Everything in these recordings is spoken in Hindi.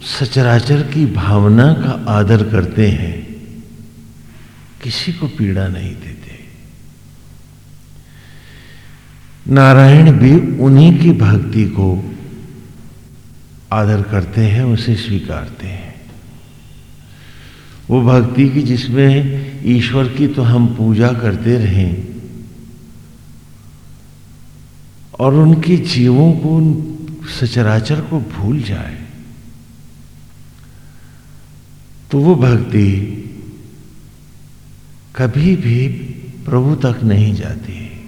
सचराचर की भावना का आदर करते हैं, किसी को पीड़ा नहीं देते। नारायण भी उन्हीं की भक्ति को आदर करते हैं, उसे स्वीकारते हैं। वो भक्ति की जिसमें ईश्वर की तो हम पूजा करते रहें, और उनके जीवों को उन सचराचर को भूल जाए। तो वो भक्ति कभी भी प्रभु तक नहीं जाती।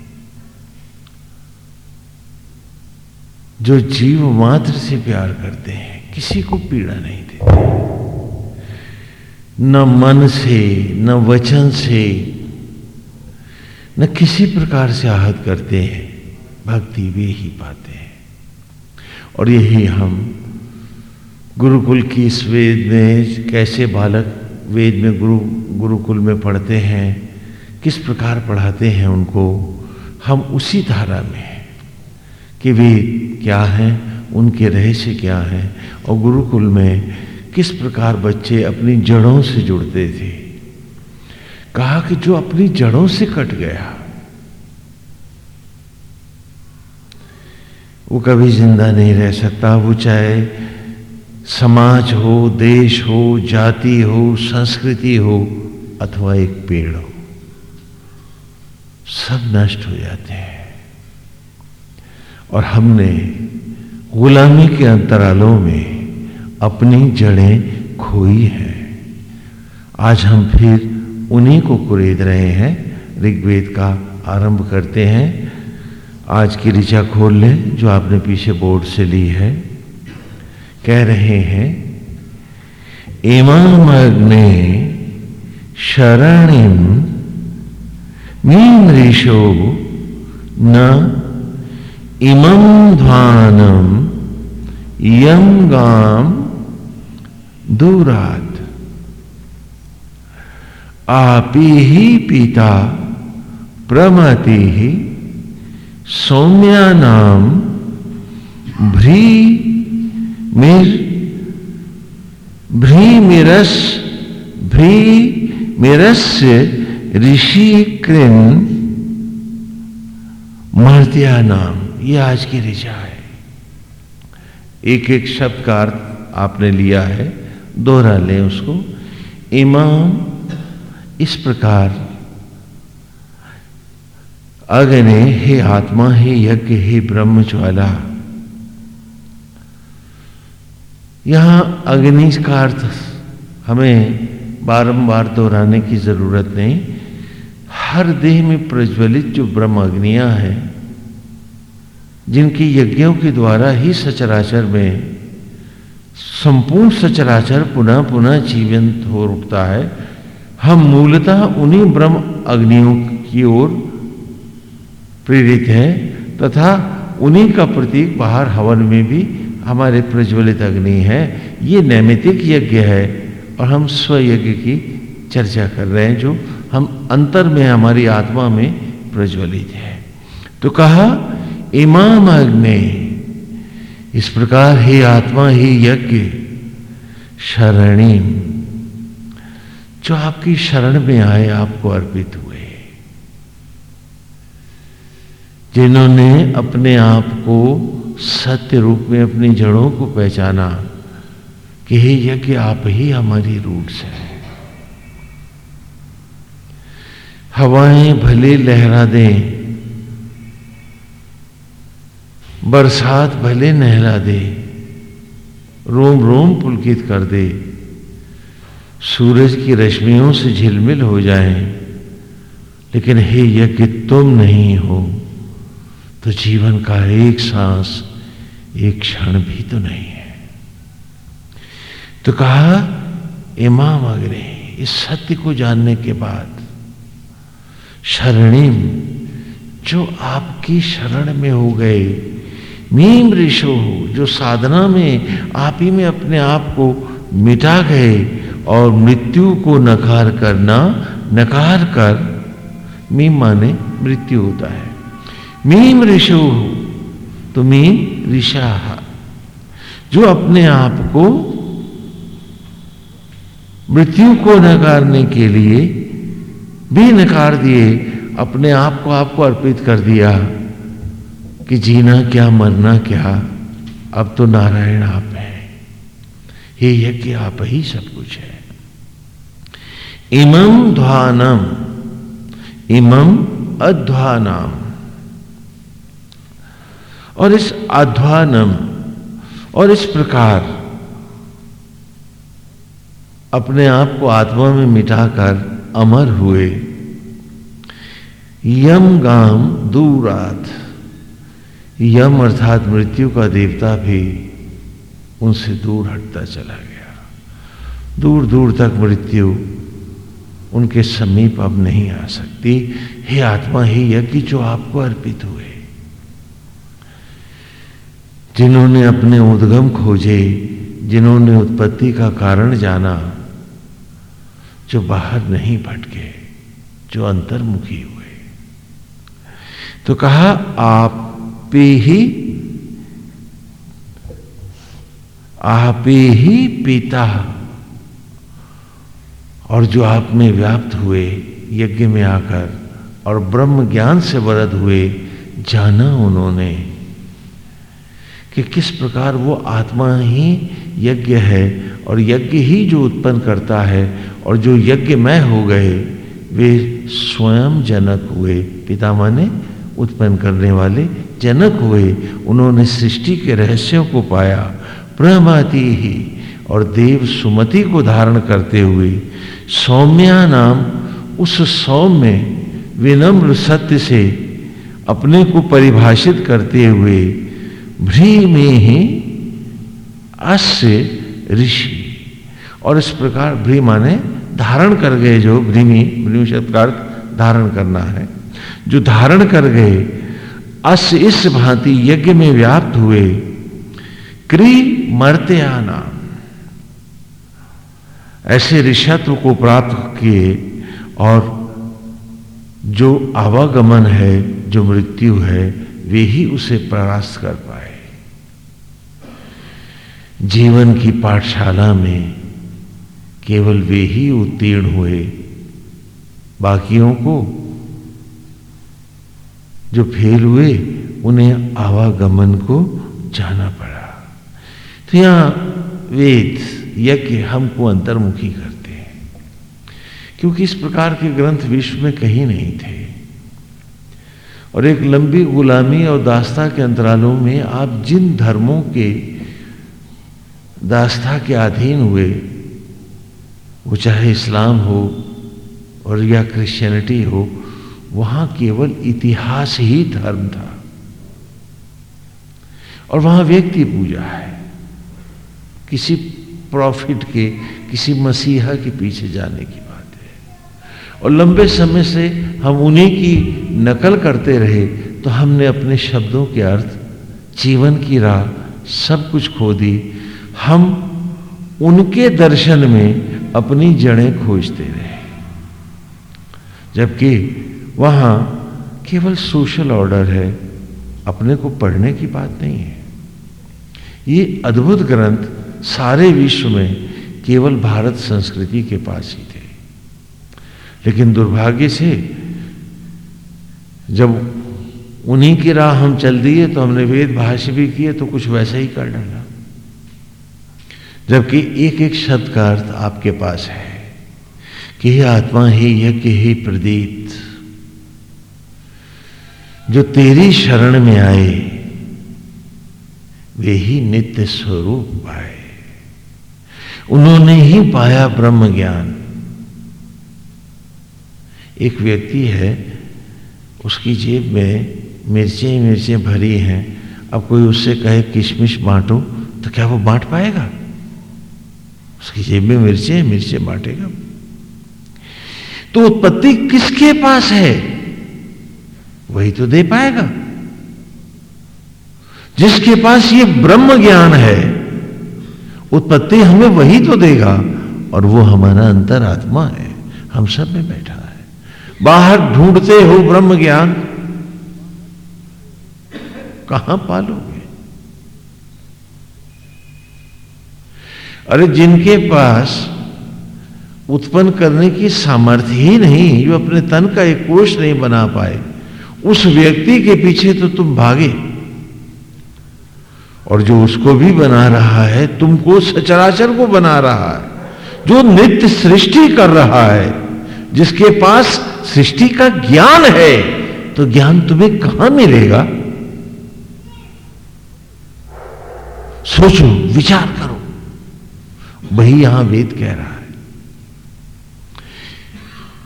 जो जीव मात्र से प्यार करते हैं, किसी को पीड़ा नहीं देते। न मन से, न वचन से, न किसी प्रकार से आहत करते हैं, भक्ति वे ही पाते हैं। और यही हम गुरुकुल की इस वेद में कैसे बालक वेद में गुरु, गुरुकुल में पढ़ते हैं, किस प्रकार पढ़ाते हैं उनको, हम उसी धारा में हैं कि वे क्या हैं, उनके रहस्य क्या हैं और गुरुकुल में किस प्रकार बच्चे अपनी जड़ों से जुड़ते थे। कहा कि जो अपनी जड़ों से कट गया, वो कभी ज़िंदा नहीं रह सकता, वो चाहे समाज हो, देश हो, जाति हो, संस्कृति हो, अथवा एक पेड़ हो, सब नष्ट हो जाते हैं। और हमने गुलामी के अंतरालों में अपनी जड़ें खोई हैं। आज हम फिर उन्हीं को कुरेद रहे हैं। ऋग्वेद का आरंभ करते हैं। आज की ऋचा खोल लें, जो आपने पीछे बोर्ड से ली है। कह रहे हैं, इमाम अग्ने शरणिम मीम ऋषो न इमं ध्वानम यम गाम दूरात। आपी ही पिता प्रमति ही सौम्या नाम भ्री मिर भ्रीमिरस भ्री मिरस्य ऋषि कृन मर्त्या नाम। ये आज की ऋषा है। एक एक शब्द का अर्थ आपने लिया है। दोहरा ले उसको। इमाम, इस प्रकार। अग्नि हे आत्मा, हे यज्ञ, हे ब्रह्म यहाँ अग्नि का अर्थ हमें बारंबार दोहराने की ज़रूरत नहीं। हर देह में प्रज्वलित जो ब्रह्म अग्नियाँ हैं, जिनकी यज्ञों के द्वारा ही सचराचर में संपूर्ण सचराचर पुनः पुनः जीवंत हो उठता है, हम मूलतः उन्हीं ब्रह्म अग्नियों की ओर प्रेरित हैं, तथा उन्हीं का प्रतीक बाहर हवन में भी हमारे प्रज्वलित अग्नि है, ये नैमितिक यज्ञ है और हम स्वयज्ञ की चर्चा कर रहे हैं जो हम अंतर में, हमारी आत्मा में प्रज्वलित है। तो कहा, इमाम अग्नि, इस प्रकार ही आत्मा ही यज्ञ शरणी, जो आपकी शरण में आए, आपको अर्पित हुए। जिन्होंने अपने आप को सत्य रूप में अपनी जड़ों को पहचाना कि हे यज्ञ आप ही हमारी रूट्स है। हवाएँ भले लहरा दें, बरसात भले नहला दे, रोम रोम पुलकित कर दे, सूरज की रश्मियों से झिलमिल हो जाए, लेकिन हे यज्ञ तुम नहीं हो तो जीवन का एक सांस एक क्षण भी तो नहीं है। तो कहा, इमाम अग्नि इस सत्य को जानने के बाद शरणिम, जो आपकी शरण में हो गए मीम ऋषो, जो साधना में आप ही में अपने आप को मिटा गए और मृत्यु को नकार करना, नकार कर, मीम माने मृत्यु होता है। मीम ऋषो हो तो ऋषा जो अपने आप को मृत्यु को नकारने के लिए भी नकार दिए, अपने आप को आपको अर्पित कर दिया कि जीना क्या, मरना क्या, अब तो नारायण आप है। ये यज्ञ, आप ही सब कुछ है। इमम ध्वानम इमम अध्वानम। और इस अध्वानम और इस प्रकार अपने आप को आत्मा में मिटाकर अमर हुए। यम गाम दूरात। यम अर्थात मृत्यु का देवता भी उनसे दूर हटता चला गया। दूर दूर तक मृत्यु उनके समीप अब नहीं आ सकती। हे आत्मा, ही यज्ञ जो आपको अर्पित हुए। जिन्होंने अपने उद्गम खोजे, जिन्होंने उत्पत्ति का कारण जाना, जो बाहर नहीं भटके, जो अंतर्मुखी हुए। तो कहा, आप ही आप ही पिता। और जो आप में व्याप्त हुए, यज्ञ में आकर, और ब्रह्म ज्ञान से वरद हुए, जाना उन्होंने। कि किस प्रकार वो आत्मा ही यज्ञ है और यज्ञ ही जो उत्पन्न करता है और जो यज्ञ में हो गए, वे स्वयं जनक हुए। पिता माने उत्पन्न करने वाले जनक हुए। उन्होंने सृष्टि के रहस्यों को पाया प्रमाति ही, और देव सुमति को धारण करते हुए सौम्या नाम उस सौम्य विनम्र सत्य से अपने को परिभाषित करते हुए भ्री ही अस्य ऋषि। और इस प्रकार भ्री माने धारण कर गए जो भ्रीमी भ्रीमी शब्द का धारण करना है। जो धारण कर गए अस इस भांति यज्ञ में व्याप्त हुए, क्री मर्त्या नाम ऐसे ऋषत्व को प्राप्त किए और जो आवागमन है, जो मृत्यु है, वे ही उसे परास्त कर पाए। जीवन की पाठशाला में केवल वे ही उत्तीर्ण हुए। बाकियों को जो फेल हुए, उन्हें आवागमन को जाना पड़ा। तो यहाँ वेद यज्ञ हमको अंतर्मुखी करते हैं, क्योंकि इस प्रकार के ग्रंथ विश्व में कहीं नहीं थे। और एक लंबी गुलामी और दास्ता के अंतरालों में आप जिन धर्मों के दास्ता के अधीन हुए। वो चाहे इस्लाम हो और या क्रिश्चियनिटी हो, वहाँ केवल इतिहास ही धर्म था। और वहाँ व्यक्ति पूजा है। किसी प्रॉफिट के, किसी मसीहा के पीछे जाने की बात है। और लंबे समय से हम उन्हीं की नकल करते रहे तो हमने अपने शब्दों के अर्थ, जीवन की राह सब कुछ खो दी। हम उनके दर्शन में अपनी जड़ें खोजते रहे। जबकि वहाँ केवल सोशल ऑर्डर है, अपने को पढ़ने की बात नहीं है। ये अद्भुत ग्रंथ सारे विश्व में केवल भारत संस्कृति के पास ही थे। लेकिन दुर्भाग्य से जब उन्हीं की राह हम चल दिए तो हमने वेद भाष्य भी किए तो कुछ वैसा ही कर डाला। जबकि एक एक शब्द का अर्थ आपके पास है। कि हे आत्मा, ही यज्ञ, ही प्रदीत जो तेरी शरण में आए, वे ही नित्य स्वरूप पाए। उन्होंने ही पाया ब्रह्म ज्ञान। एक व्यक्ति है, उसकी जेब में मिर्चें मिर्चें भरी हैं। अब कोई उससे कहे, किशमिश बांटो तो क्या वो बांट पाएगा? उसकी जेब में मिर्चें, मिर्चे बांटेगा। तो उत्पत्ति किसके पास है? वही तो दे पाएगा। जिसके पास ये ब्रह्म ज्ञान है, उत्पत्ति हमें वही तो देगा और वो हमारा अंतर आत्मा है। हम सब में बैठा है। बाहर ढूंढते हो ब्रह्म ज्ञान। कहाँ पालोगे अरे जिनके पास उत्पन्न करने की सामर्थ्य ही नहीं, जो अपने तन का एक कोष नहीं बना पाए, उस व्यक्ति के पीछे तो तुम भागे। और जो उसको भी बना रहा है, तुमको सचराचर को बना रहा है, जो नित्य सृष्टि कर रहा है, जिसके पास सृष्टि का ज्ञान है तो ज्ञान तुम्हें कहाँ मिलेगा? सोचो, विचार करो। वही यहाँ वेद कह रहा है।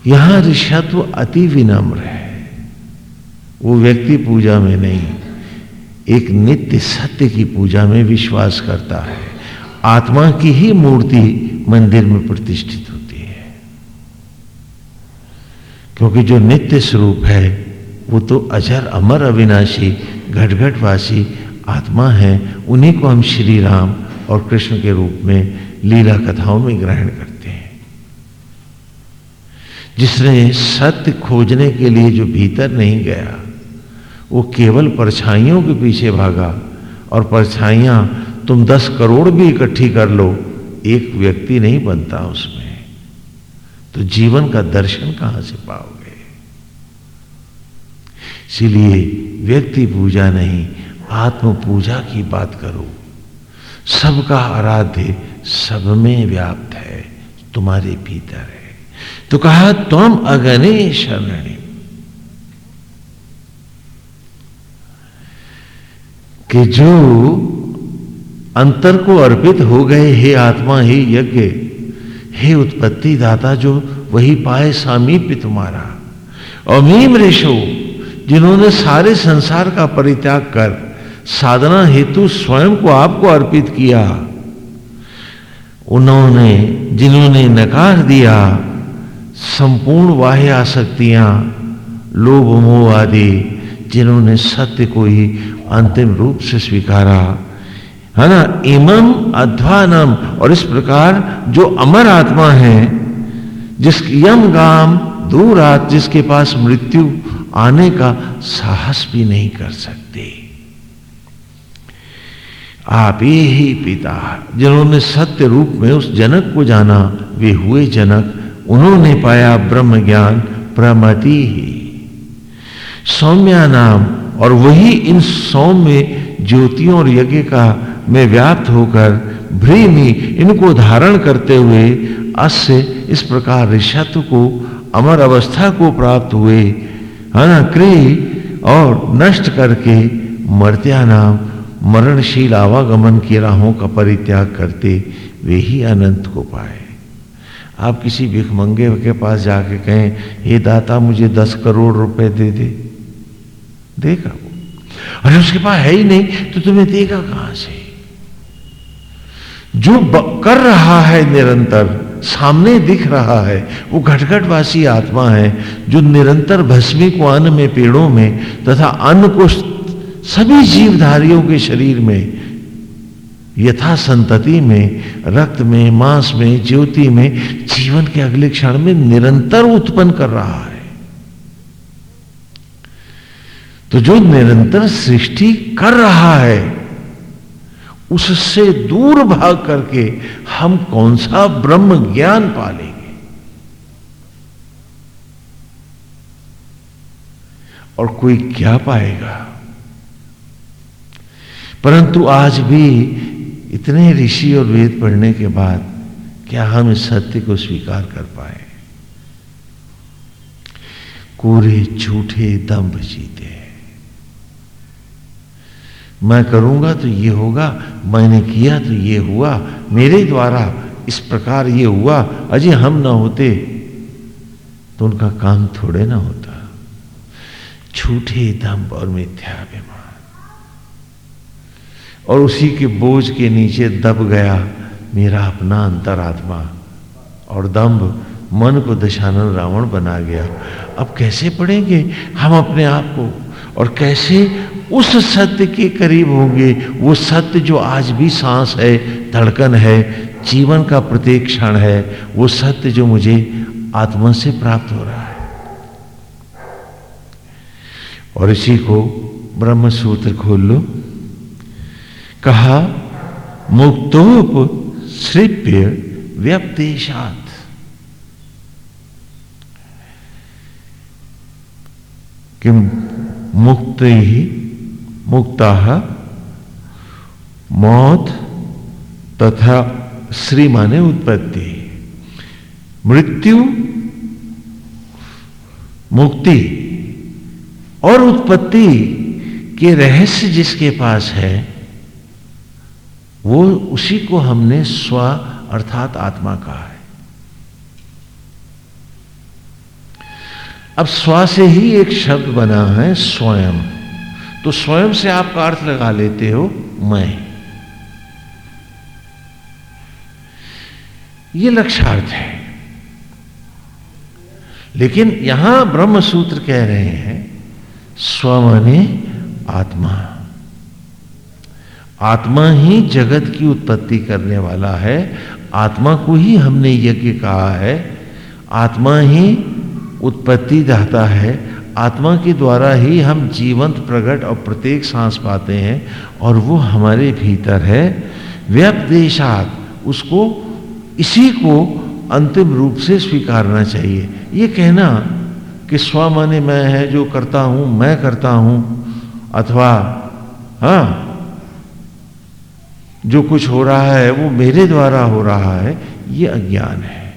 यहाँ ऋषत्व अति विनम्र है। वो व्यक्ति पूजा में नहीं, एक नित्य सत्य की पूजा में विश्वास करता है। आत्मा की ही मूर्ति मंदिर में प्रतिष्ठित होती है। क्योंकि जो नित्य स्वरूप है, वो तो अजर, अमर, अविनाशी, घटघटवासी आत्मा है। उन्हीं को हम श्री राम और कृष्ण के रूप में लीला कथाओं में ग्रहण करते हैं। जिसने सत्य खोजने के लिए जो भीतर नहीं गया, वो केवल परछाइयों के पीछे भागा और परछाइयाँ तुम दस करोड़ भी इकट्ठी कर लो, एक व्यक्ति नहीं बनता उसमें। तो जीवन का दर्शन कहाँ से पाओगे? इसलिए व्यक्ति पूजा नहीं आत्म पूजा की बात करो। सबका आराध्य सब में व्याप्त है, तुम्हारे भीतर है। तो कहा, तुम अगने शरणी कि जो अंतर को अर्पित हो गए, हे आत्मा, हे यज्ञ, हे उत्पत्ति दाता, जो वही पाए सामीप्य तुम्हारा। अमीम ऋषो, जिन्होंने सारे संसार का परित्याग कर साधना हेतु स्वयं को आपको अर्पित किया उन्होंने, जिन्होंने नकार दिया, संपूर्ण बाह्य आसक्तियाँ, लोभ, मोह आदि, जिन्होंने सत्य को ही अंतिम रूप से स्वीकारा। है ना? इमम अध्वानम। और इस प्रकार जो अमर आत्मा है जिस यम गाम दूरात जिसके पास मृत्यु आने का साहस भी नहीं कर सकते। आप ही पिता जिन्होंने सत्य रूप में उस जनक को जाना, वे हुए जनक, उन्होंने पाया ब्रह्म ज्ञान प्रमति ही। सौम्या नाम और वही इन सौम्य ज्योतियों और यज्ञ का में व्याप्त होकर भ्रीमी इनको धारण करते हुए अस्य इस प्रकार ऋषत्व को, अमर अवस्था को प्राप्त हुए क्री और नष्ट करके मर्त्या नाम मरणशील आवागमन की राहों का परित्याग करते वे ही अनंत को पाए। आप किसी भिखमंगे के पास जाके कहें, हे दाता, मुझे दस करोड़ रुपए दे दे। देगा वो। अरे, उसके पास है ही नहीं तो तुम्हें देगा कहाँ से? जो कर रहा है निरंतर, सामने दिख रहा है, वो घटघटवासी आत्मा है, जो निरंतर भस्मी को अन्न में, पेड़ों में, तथा अन्न को सभी जीवधारियों के शरीर में यथा संतति में, रक्त में, मांस में, ज्योति में, जीवन के अगले क्षण में निरंतर उत्पन्न कर रहा है। तो जो निरंतर सृष्टि कर रहा है, उससे दूर भाग करके हम कौन सा ब्रह्म ज्ञान पालेंगे? और कोई क्या पाएगा? परंतु आज भी इतने ऋषि और वेद पढ़ने के बाद क्या हम इस सत्य को स्वीकार कर पाए? कोरे झूठे, दम्भ जीते मैं करूँगा तो ये होगा, मैंने किया तो ये हुआ, मेरे द्वारा इस प्रकार ये हुआ अजय हम ना होते तो उनका काम थोड़े ना होता। झूठे दम और मिथ्याभिमान और उसी के बोझ के नीचे दब गया मेरा अपना अंतरात्मा। और दम्भ मन को दशानन रावण बना गया। अब कैसे पढ़ेंगे हम अपने आप को? और कैसे उस सत्य के करीब होंगे? वो सत्य जो आज भी सांस है, धड़कन है, जीवन का प्रत्येक क्षण है, वो सत्य जो मुझे आत्मा से प्राप्त हो रहा है। और इसी को ब्रह्म सूत्र खोल लो। कहा, मुक्तोप श्रीप्य व्यपदेशात कि? मुक्त ही मुक्ता, मौत तथा श्री माने उत्पत्ति। मृत्यु, मुक्ति और उत्पत्ति के रहस्य जिसके पास है वो उसी को हमने स्व अर्थात आत्मा कहा है। अब स्व से ही एक शब्द बना है, स्वयं। तो स्वयं से आपका अर्थ लगा लेते हो, मैं। ये लक्षार्थ है। लेकिन यहाँ ब्रह्म सूत्र कह रहे हैं, स्व माने आत्मा। आत्मा ही जगत की उत्पत्ति करने वाला है। आत्मा को ही हमने यज्ञ कहा है। आत्मा ही उत्पत्ति दाता है। आत्मा के द्वारा ही हम जीवंत प्रकट और प्रत्येक सांस पाते हैं और वो हमारे भीतर है। व्यपदेशात उसको, इसी को अंतिम रूप से स्वीकारना चाहिए। ये कहना कि स्व माने मैं है, जो करता हूँ, मैं करता हूँ, अथवा, हा जो कुछ हो रहा है, वो मेरे द्वारा हो रहा है, ये अज्ञान है।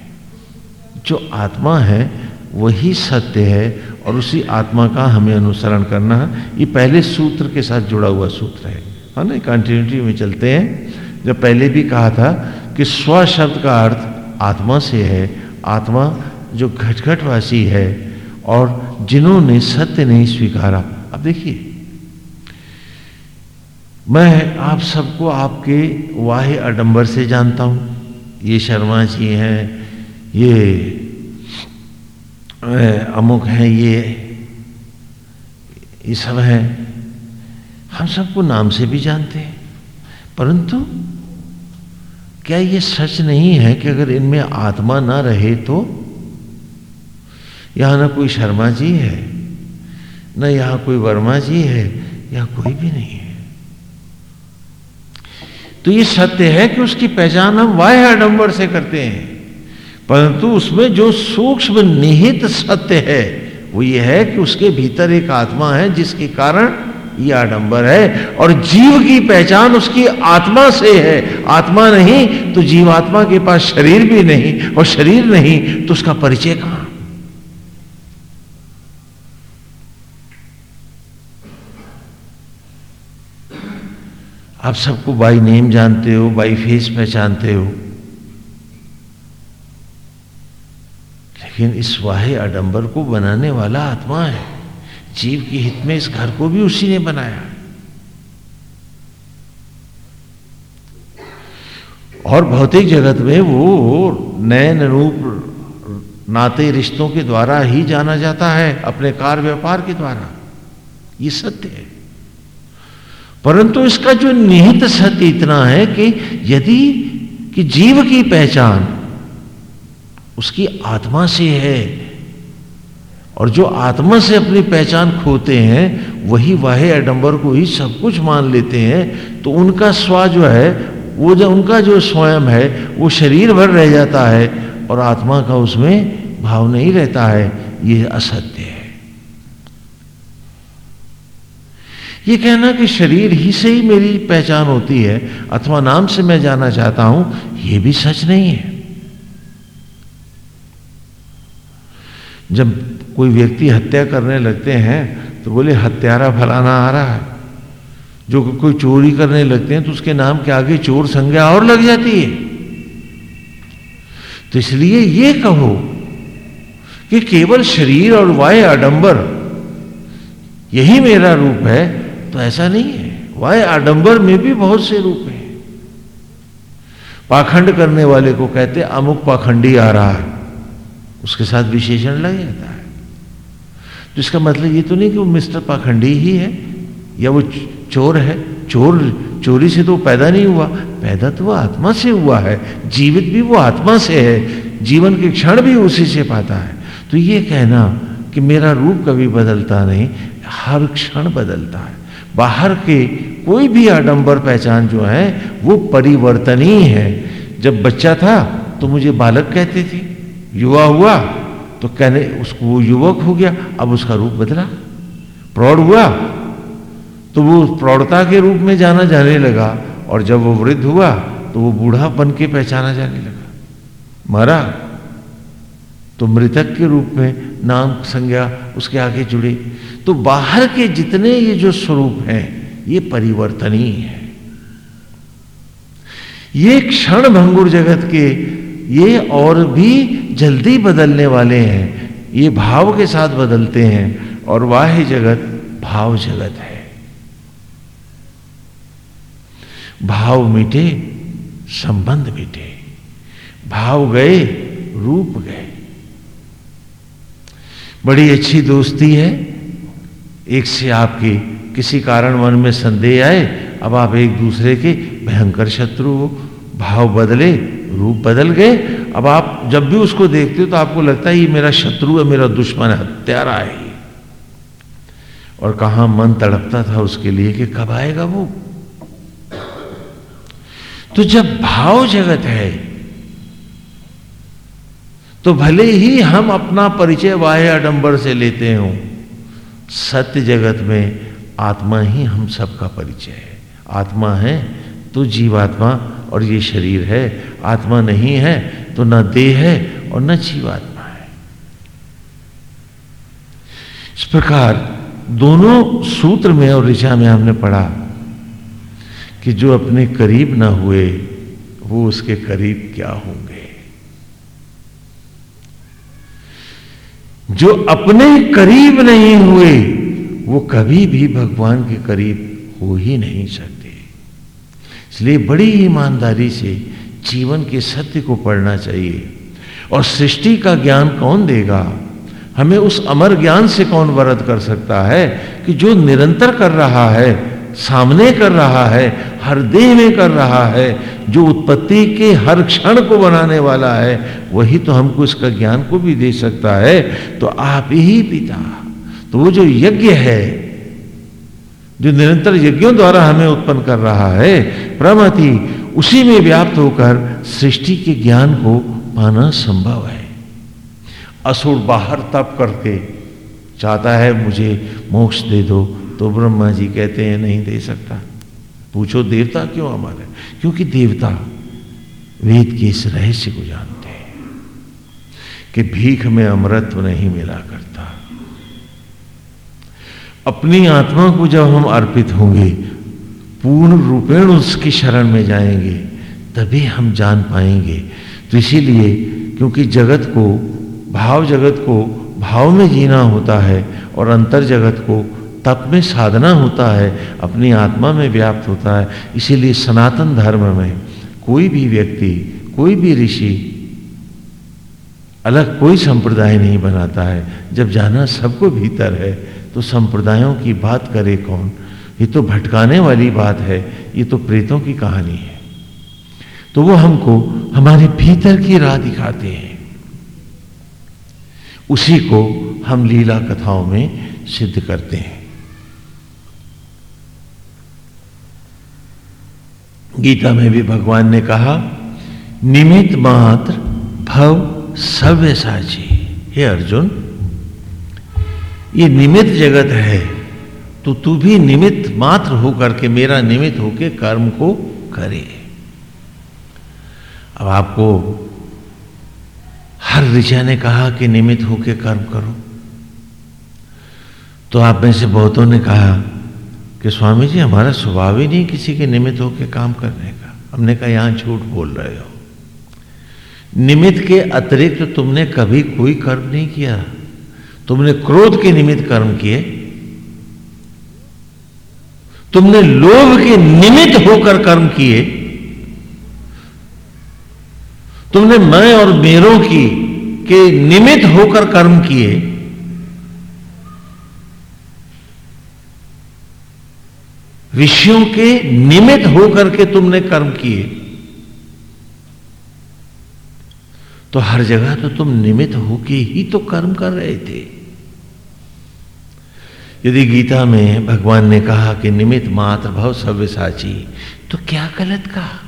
जो आत्मा है, वही सत्य है और उसी आत्मा का हमें अनुसरण करना है ये पहले सूत्र के साथ जुड़ा हुआ सूत्र है। है ना कंटिन्यूटी में चलते हैं। जब पहले भी कहा था कि स्व शब्द का अर्थ आत्मा से है, आत्मा जो घटघटवासी है और जिन्होंने सत्य नहीं स्वीकारा। अब देखिए मैं आप सबको आपके वाह अडंबर से जानता हूँ। ये शर्मा जी हैं, ये अमुक हैं, ये ये सब हैं। हम सबको नाम से भी जानते हैं। परंतु क्या ये सच नहीं है कि अगर इनमें आत्मा ना रहे तो? यहाँ ना कोई शर्मा जी है, न यहाँ कोई वर्मा जी है, यहाँ कोई भी नहीं है। तो ये सत्य है कि उसकी पहचान हम वाह आडंबर से करते हैं। परंतु उसमें जो सूक्ष्म निहित सत्य है, वो ये है कि उसके भीतर एक आत्मा है, जिसके कारण ये आडंबर है और जीव की पहचान उसकी आत्मा से है। आत्मा नहीं तो जीवात्मा के पास शरीर भी नहीं और शरीर नहीं तो उसका परिचय कहाँ? आप सबको बाई नेम जानते हो बाई फेस पहचानते हो। लेकिन इस वाहे आडंबर को बनाने वाला आत्मा है। जीव के हित में इस घर को भी उसी ने बनाया। और भौतिक जगत में वो नयन रूप नाते रिश्तों के द्वारा ही जाना जाता है, अपने कार व्यापार के द्वारा। ये सत्य है। परंतु इसका जो निहित सत्य इतना है कि यदि कि जीव की पहचान उसकी आत्मा से है, और जो आत्मा से अपनी पहचान खोते हैं, वही वाहे अडंबर को ही सब कुछ मान लेते हैं तो उनका स्व जो है, वो जो उनका जो स्वयं है, वो शरीर भर रह जाता है, और आत्मा का उसमें भाव नहीं रहता है। ये असत्य है। ये कहना कि शरीर ही से ही मेरी पहचान होती है, अथवा नाम से मैं जाना चाहता हूँ, ये भी सच नहीं है। जब कोई व्यक्ति हत्या करने लगते हैं तो बोले, हत्यारा फलाना आ रहा है। जो कोई चोरी करने लगते हैं तो उसके नाम के आगे चोर संज्ञा और लग जाती है। तो इसलिए ये कहो कि केवल शरीर और वाय आडंबर यही मेरा रूप है तो ऐसा नहीं है। वाय आडंबर में भी बहुत से रूप हैं। पाखंड करने वाले को कहते, अमुक पाखंडी आ रहा है उसके साथ विशेषण लग जाता है। तो इसका मतलब ये तो नहीं कि वो मिस्टर पाखंडी ही है, या वो चोर है। चोर, चोरी से तो पैदा नहीं हुआ। पैदा तो वो आत्मा से हुआ है। जीवित भी वो आत्मा से है। जीवन के क्षण भी उसी से पाता है। तो ये कहना कि मेरा रूप कभी बदलता नहीं, हर क्षण बदलता है। बाहर के कोई भी आडंबर पहचान जो है, वो परिवर्तनीय है। जब बच्चा था तो मुझे बालक कहते थे। युवा हुआ तो कहने, उसको वो युवक हो गया, अब उसका रूप बदला। प्रौढ़ हुआ तो वो प्रौढ़ता के रूप में जाना जाने लगा और जब वो वृद्ध हुआ तो वो बूढ़ा बन के पहचाना जाने लगा। मरा तो मृतक के रूप में नाम संज्ञा उसके आगे जुड़े। तो बाहर के जितने ये जो स्वरूप हैं, ये परिवर्तनीय है। ये क्षण भंगुर जगत के, ये और भी जल्दी बदलने वाले हैं। ये भाव के साथ बदलते हैं और वाह्य जगत भाव जगत है। भाव मिटे, संबंध मिटे। भाव गए, रूप गए। बड़ी अच्छी दोस्ती है। एक से आपकी किसी कारण मन में संदेह आए, अब आप एक दूसरे के भयंकर शत्रु हो। भाव बदले, रूप बदल गए। अब आप जब भी उसको देखते हो तो आपको लगता है ये मेरा शत्रु है, मेरा दुश्मन है, हत्यारा है और कहा मन तड़पता था उसके लिए कि कब आएगा वो? तो जब भाव जगत है तो भले ही हम अपना परिचय वाह्य आडंबर से लेते हो, सत्य जगत में आत्मा ही हम सबका परिचय है। आत्मा है तो जीवात्मा और ये शरीर है, आत्मा नहीं है तो न देह है और न जीवात्मा है। इस प्रकार दोनों सूत्र में और ऋषा में हमने पढ़ा कि जो अपने करीब ना हुए, वो उसके करीब क्या होंगे जो अपने करीब नहीं हुए, वो कभी भी भगवान के करीब हो ही नहीं सकते। इसलिए बड़ी ईमानदारी से जीवन के सत्य को पढ़ना चाहिए। और सृष्टि का ज्ञान कौन देगा? हमें उस अमर ज्ञान से कौन वरद कर सकता है कि जो निरंतर कर रहा है सामने कर रहा है, हर देह में कर रहा है, जो उत्पत्ति के हर क्षण को बनाने वाला है, वही तो हमको इसका ज्ञान को भी दे सकता है। तो आप ही पिता तो वो जो यज्ञ है, जो निरंतर यज्ञों द्वारा हमें उत्पन्न कर रहा है, प्रमति, उसी में व्याप्त होकर सृष्टि के ज्ञान को पाना संभव है। असुर बाहर तप करके चाहता है, मुझे मोक्ष दे दो तो ब्रह्मा जी कहते हैं, नहीं दे सकता। पूछो, देवता क्यों हमारे क्योंकि देवता वेद के इस रहस्य को जानते हैं कि भीख में अमृत नहीं मिला करता। अपनी आत्मा को जब हम अर्पित होंगे, पूर्ण रूपेण उसकी शरण में जाएँगे, तभी हम जान पाएँगे। तो इसीलिए क्योंकि जगत को, भाव जगत को, भाव में जीना होता है और अंतर जगत को तप में साधना होता है, अपनी आत्मा में व्याप्त होता है। इसीलिए सनातन धर्म में कोई भी व्यक्ति, कोई भी ऋषि अलग कोई संप्रदाय नहीं बनाता है। जब जाना सबको भीतर है तो संप्रदायों की बात करे कौन? ये तो भटकाने वाली बात है, ये तो प्रेतों की कहानी है। तो वो हमको, हमारे भीतर की राह दिखाते हैं। उसी को हम लीला कथाओं में सिद्ध करते हैं। गीता में भी भगवान ने कहा निमित मात्र भव सव्य साची हे अर्जुन, ये निमित जगत है तो तू भी निमित मात्र होकर के मेरा निमित होके कर्म को करे। अब आपको हर ऋषा ने कहा कि निमित होके कर्म करो। तो आप में से बहुतों ने कहा कि स्वामी जी हमारा स्वभाव ही नहीं किसी के निमित्त होकर काम करने का। हमने कहा, यहाँ झूठ बोल रहे हो। निमित्त के अतिरिक्त तो तुमने कभी कोई कर्म नहीं किया। तुमने क्रोध के निमित्त कर्म किए। तुमने लोभ के निमित्त होकर कर्म किए। तुमने मैं और मेरों की के निमित्त होकर कर्म किए। विषयों के निमित्त होकर के तुमने कर्म किए। तो हर जगह तो तुम निमित्त होके ही तो कर्म कर रहे थे। यदि गीता में भगवान ने कहा कि निमित्त मात्र भव सव्य साची तो क्या गलत कहा?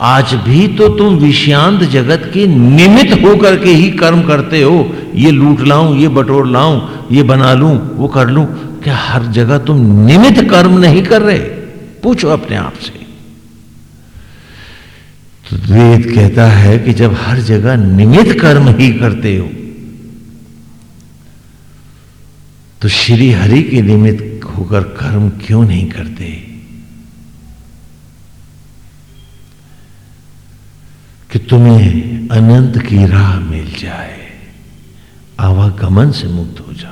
आज भी तो तुम विषयांत जगत के निमित्त होकर के ही कर्म करते हो। ये लूट लाऊं, ये बटोर लाऊं, ये बना लूँ, वो कर लूँ। क्या हर जगह तुम निमित कर्म नहीं कर रहे? पूछो अपने आप से। तो वेद कहता है कि जब हर जगह निमित कर्म ही करते हो तो श्री हरि के निमित्त होकर कर्म क्यों नहीं करते? कि तुम्हें अनंत की राह मिल जाए, आवागमन से मुक्त हो जाओ।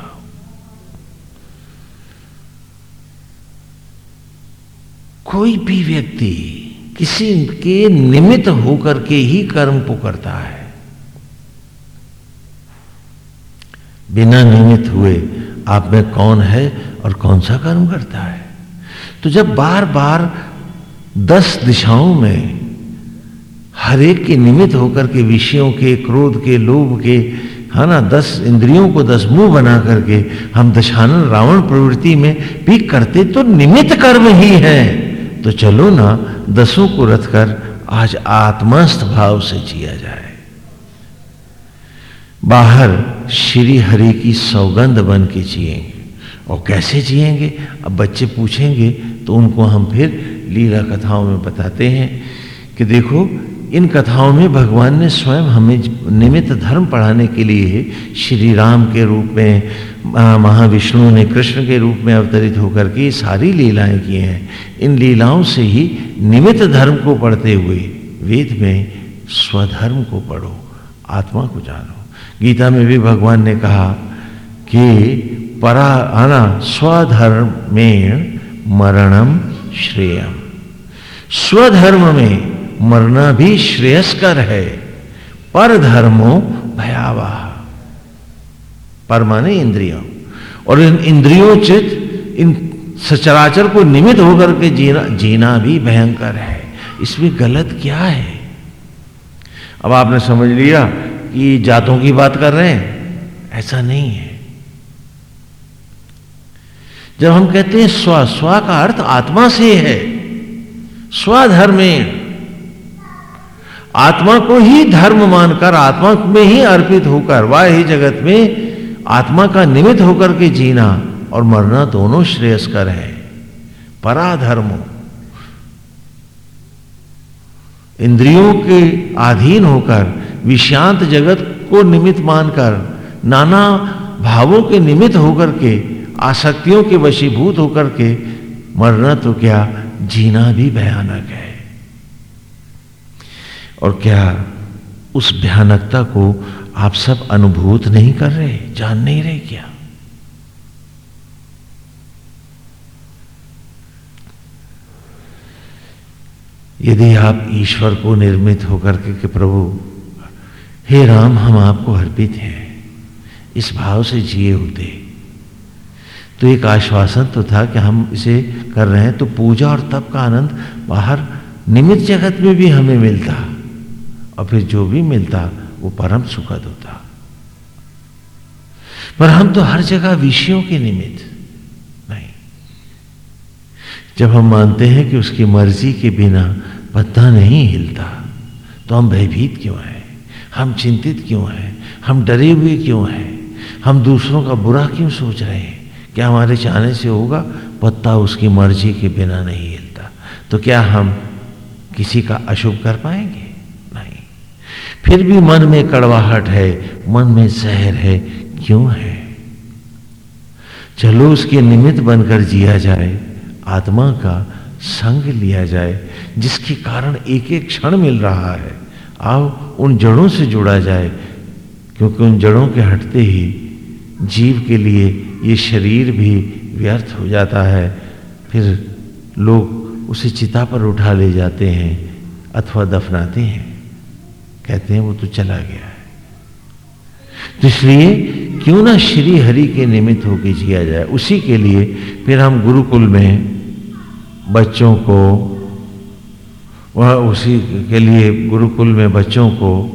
कोई भी व्यक्ति किसी के निमित्त होकर के ही कर्म को करता है। बिना निमित्त हुए आप में कौन है और कौन सा कर्म करता है? तो जब बार बार दस दिशाओं में हर एक के निमित्त होकर के विषयों के, क्रोध के, लोभ के, है ना, दस इंद्रियों को दस मुँह बना करके हम दशानन रावण प्रवृत्ति में भी करते तो निमित्त कर्म ही है। तो चलो ना, दसों को रथ कर आज आत्मस्थ भाव से जिया जाए। बाहर श्री हरि की सौगंध बन के जिएँगे। और कैसे जिएँगे? अब बच्चे पूछेंगे तो उनको हम फिर लीला कथाओं में बताते हैं कि देखो इन कथाओं में भगवान ने स्वयं हमें निमित्त धर्म पढ़ाने के लिए श्री राम के रूप में महाविष्णु ने कृष्ण के रूप में अवतरित होकर के सारी लीलाएँ की हैं। इन लीलाओं से ही निमित्त धर्म को पढ़ते हुए वेद में स्वधर्म को पढ़ो, आत्मा को जानो। गीता में भी भगवान ने कहा कि परा आना स्वधर्मेण मरणम श्रेयम। स्वधर्म में मरना भी श्रेयस्कर है। पर धर्मो भयावह। पर माने इंद्रियों। और इन इंद्रियों चित, इन सचराचर को निमित्त होकर के जीना जीना भी भयंकर है। इसमें गलत क्या है? अब आपने समझ लिया कि जातों की बात कर रहे हैं। ऐसा नहीं है। जब हम कहते हैं स्व स्व का अर्थ आत्मा से है। स्वधर्मेण आत्मा को ही धर्म मानकर, आत्मा में ही अर्पित होकर, वह जगत में आत्मा का निमित्त होकर के जीना और मरना दोनों श्रेयस्कर है। पराधर्म। इंद्रियों के अधीन होकर, विषांत जगत को निमित्त मानकर, नाना भावों के निमित्त होकर के, आसक्तियों के वशीभूत होकर के, मरना तो क्या, जीना भी भयानक है। और क्या उस भयानकता को आप सब अनुभूत नहीं कर रहे, जान नहीं रहे क्या? यदि आप ईश्वर को निर्मित होकर के कि प्रभु, हे राम, हम आपको अर्पित हैं, इस भाव से जिए होते। तो एक आश्वासन तो था कि हम इसे कर रहे हैं तो पूजा और तप का आनंद बाहर निमित जगत में भी हमें मिलता। और फिर जो भी मिलता, वो परम सुखद होता। पर हम तो हर जगह विषयों के निमित्त नहीं। जब हम मानते हैं कि उसकी मर्ज़ी के बिना पत्ता नहीं हिलता तो हम भयभीत क्यों हैं? हम चिंतित क्यों हैं? हम डरे हुए क्यों हैं? हम दूसरों का बुरा क्यों सोच रहे हैं? क्या हमारे चाहने से होगा पत्ता उसकी मर्ज़ी के बिना नहीं हिलता? तो क्या हम किसी का अशुभ कर पाएँगे? फिर भी मन में कड़वाहट है, मन में जहर है, क्यों है? चलो उसके निमित्त बनकर जिया जाए, आत्मा का संग लिया जाए, जिसके कारण एक एक क्षण मिल रहा है। आओ, उन जड़ों से जुड़ा जाए, क्योंकि उन जड़ों के हटते ही जीव के लिए ये शरीर भी व्यर्थ हो जाता है। फिर लोग उसे चिता पर उठा ले जाते हैं अथवा दफनाते हैं। कहते हैं, वो तो चला गया है। तो इसलिए क्यों ना श्री हरि के निमित्त होकर जिया जाए? उसी के लिए फिर हम गुरुकुल में बच्चों को, वह उसी के लिए गुरुकुल में बच्चों को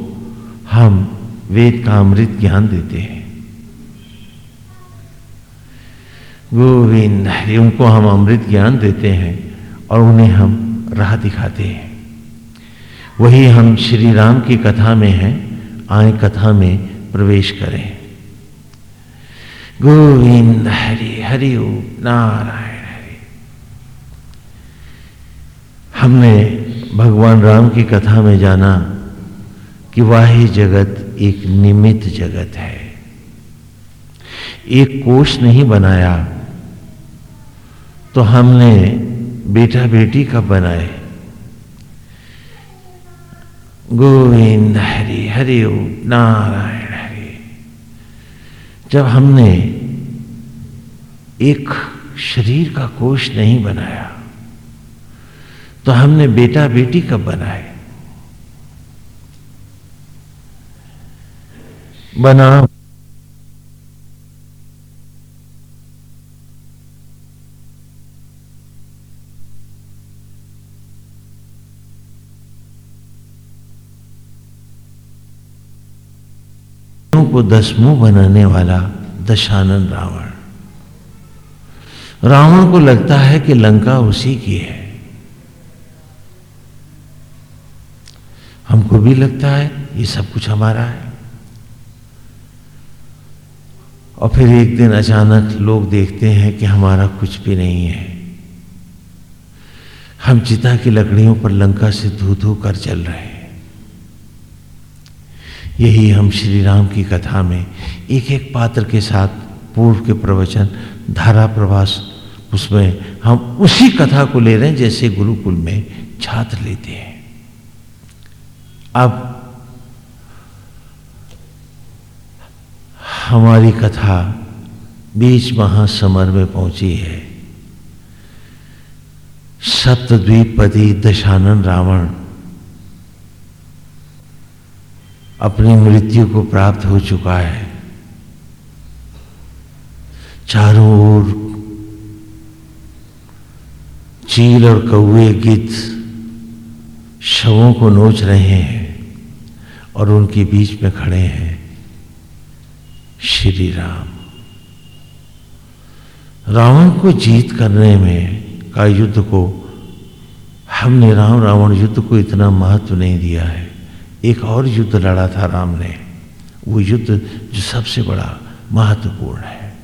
हम वेद का अमृत ज्ञान देते हैं। गोविंद, उनको हम अमृत ज्ञान देते हैं और उन्हें हम राह दिखाते हैं। वही हम श्री राम की कथा में हैं, आए कथा में प्रवेश करें। गोविंद हरि हरि नारायण हरि। हमने भगवान राम की कथा में जाना कि वाही जगत एक निमित जगत है। एक कोष नहीं बनाया तो हमने बेटा बेटी कब बनाए? गोविंद हरि हरि नारायण हरि। जब हमने एक शरीर का कोष नहीं बनाया तो हमने बेटा बेटी कब बनाए? बना को दस मुँह बनाने वाला दशानन रावण। रावण को लगता है कि लंका उसी की है। हमको भी लगता है, ये सब कुछ हमारा है। और फिर एक दिन अचानक लोग देखते हैं कि हमारा कुछ भी नहीं है। हम चिता की लकड़ियों पर लंका से धू धू कर चल रहे हैं। यही हम श्री राम की कथा में एक एक पात्र के साथ पूर्व के प्रवचन, धारा प्रवास, उसमें हम उसी कथा को ले रहे हैं जैसे गुरुकुल में छात्र लेते हैं। अब हमारी कथा बीच महासमर में पहुँची है। सप्तद्वीपति दशानन रावण अपनी मृत्यु को प्राप्त हो चुका है। चारों ओर चील और कौए गीत शवों को नोच रहे हैं और उनके बीच में खड़े हैं। श्री राम। रावण को जीत करने में का युद्ध को हमने राम रावण युद्ध को इतना महत्व नहीं दिया है। एक और युद्ध लड़ा था राम ने। वो युद्ध जो सबसे बड़ा महत्वपूर्ण है।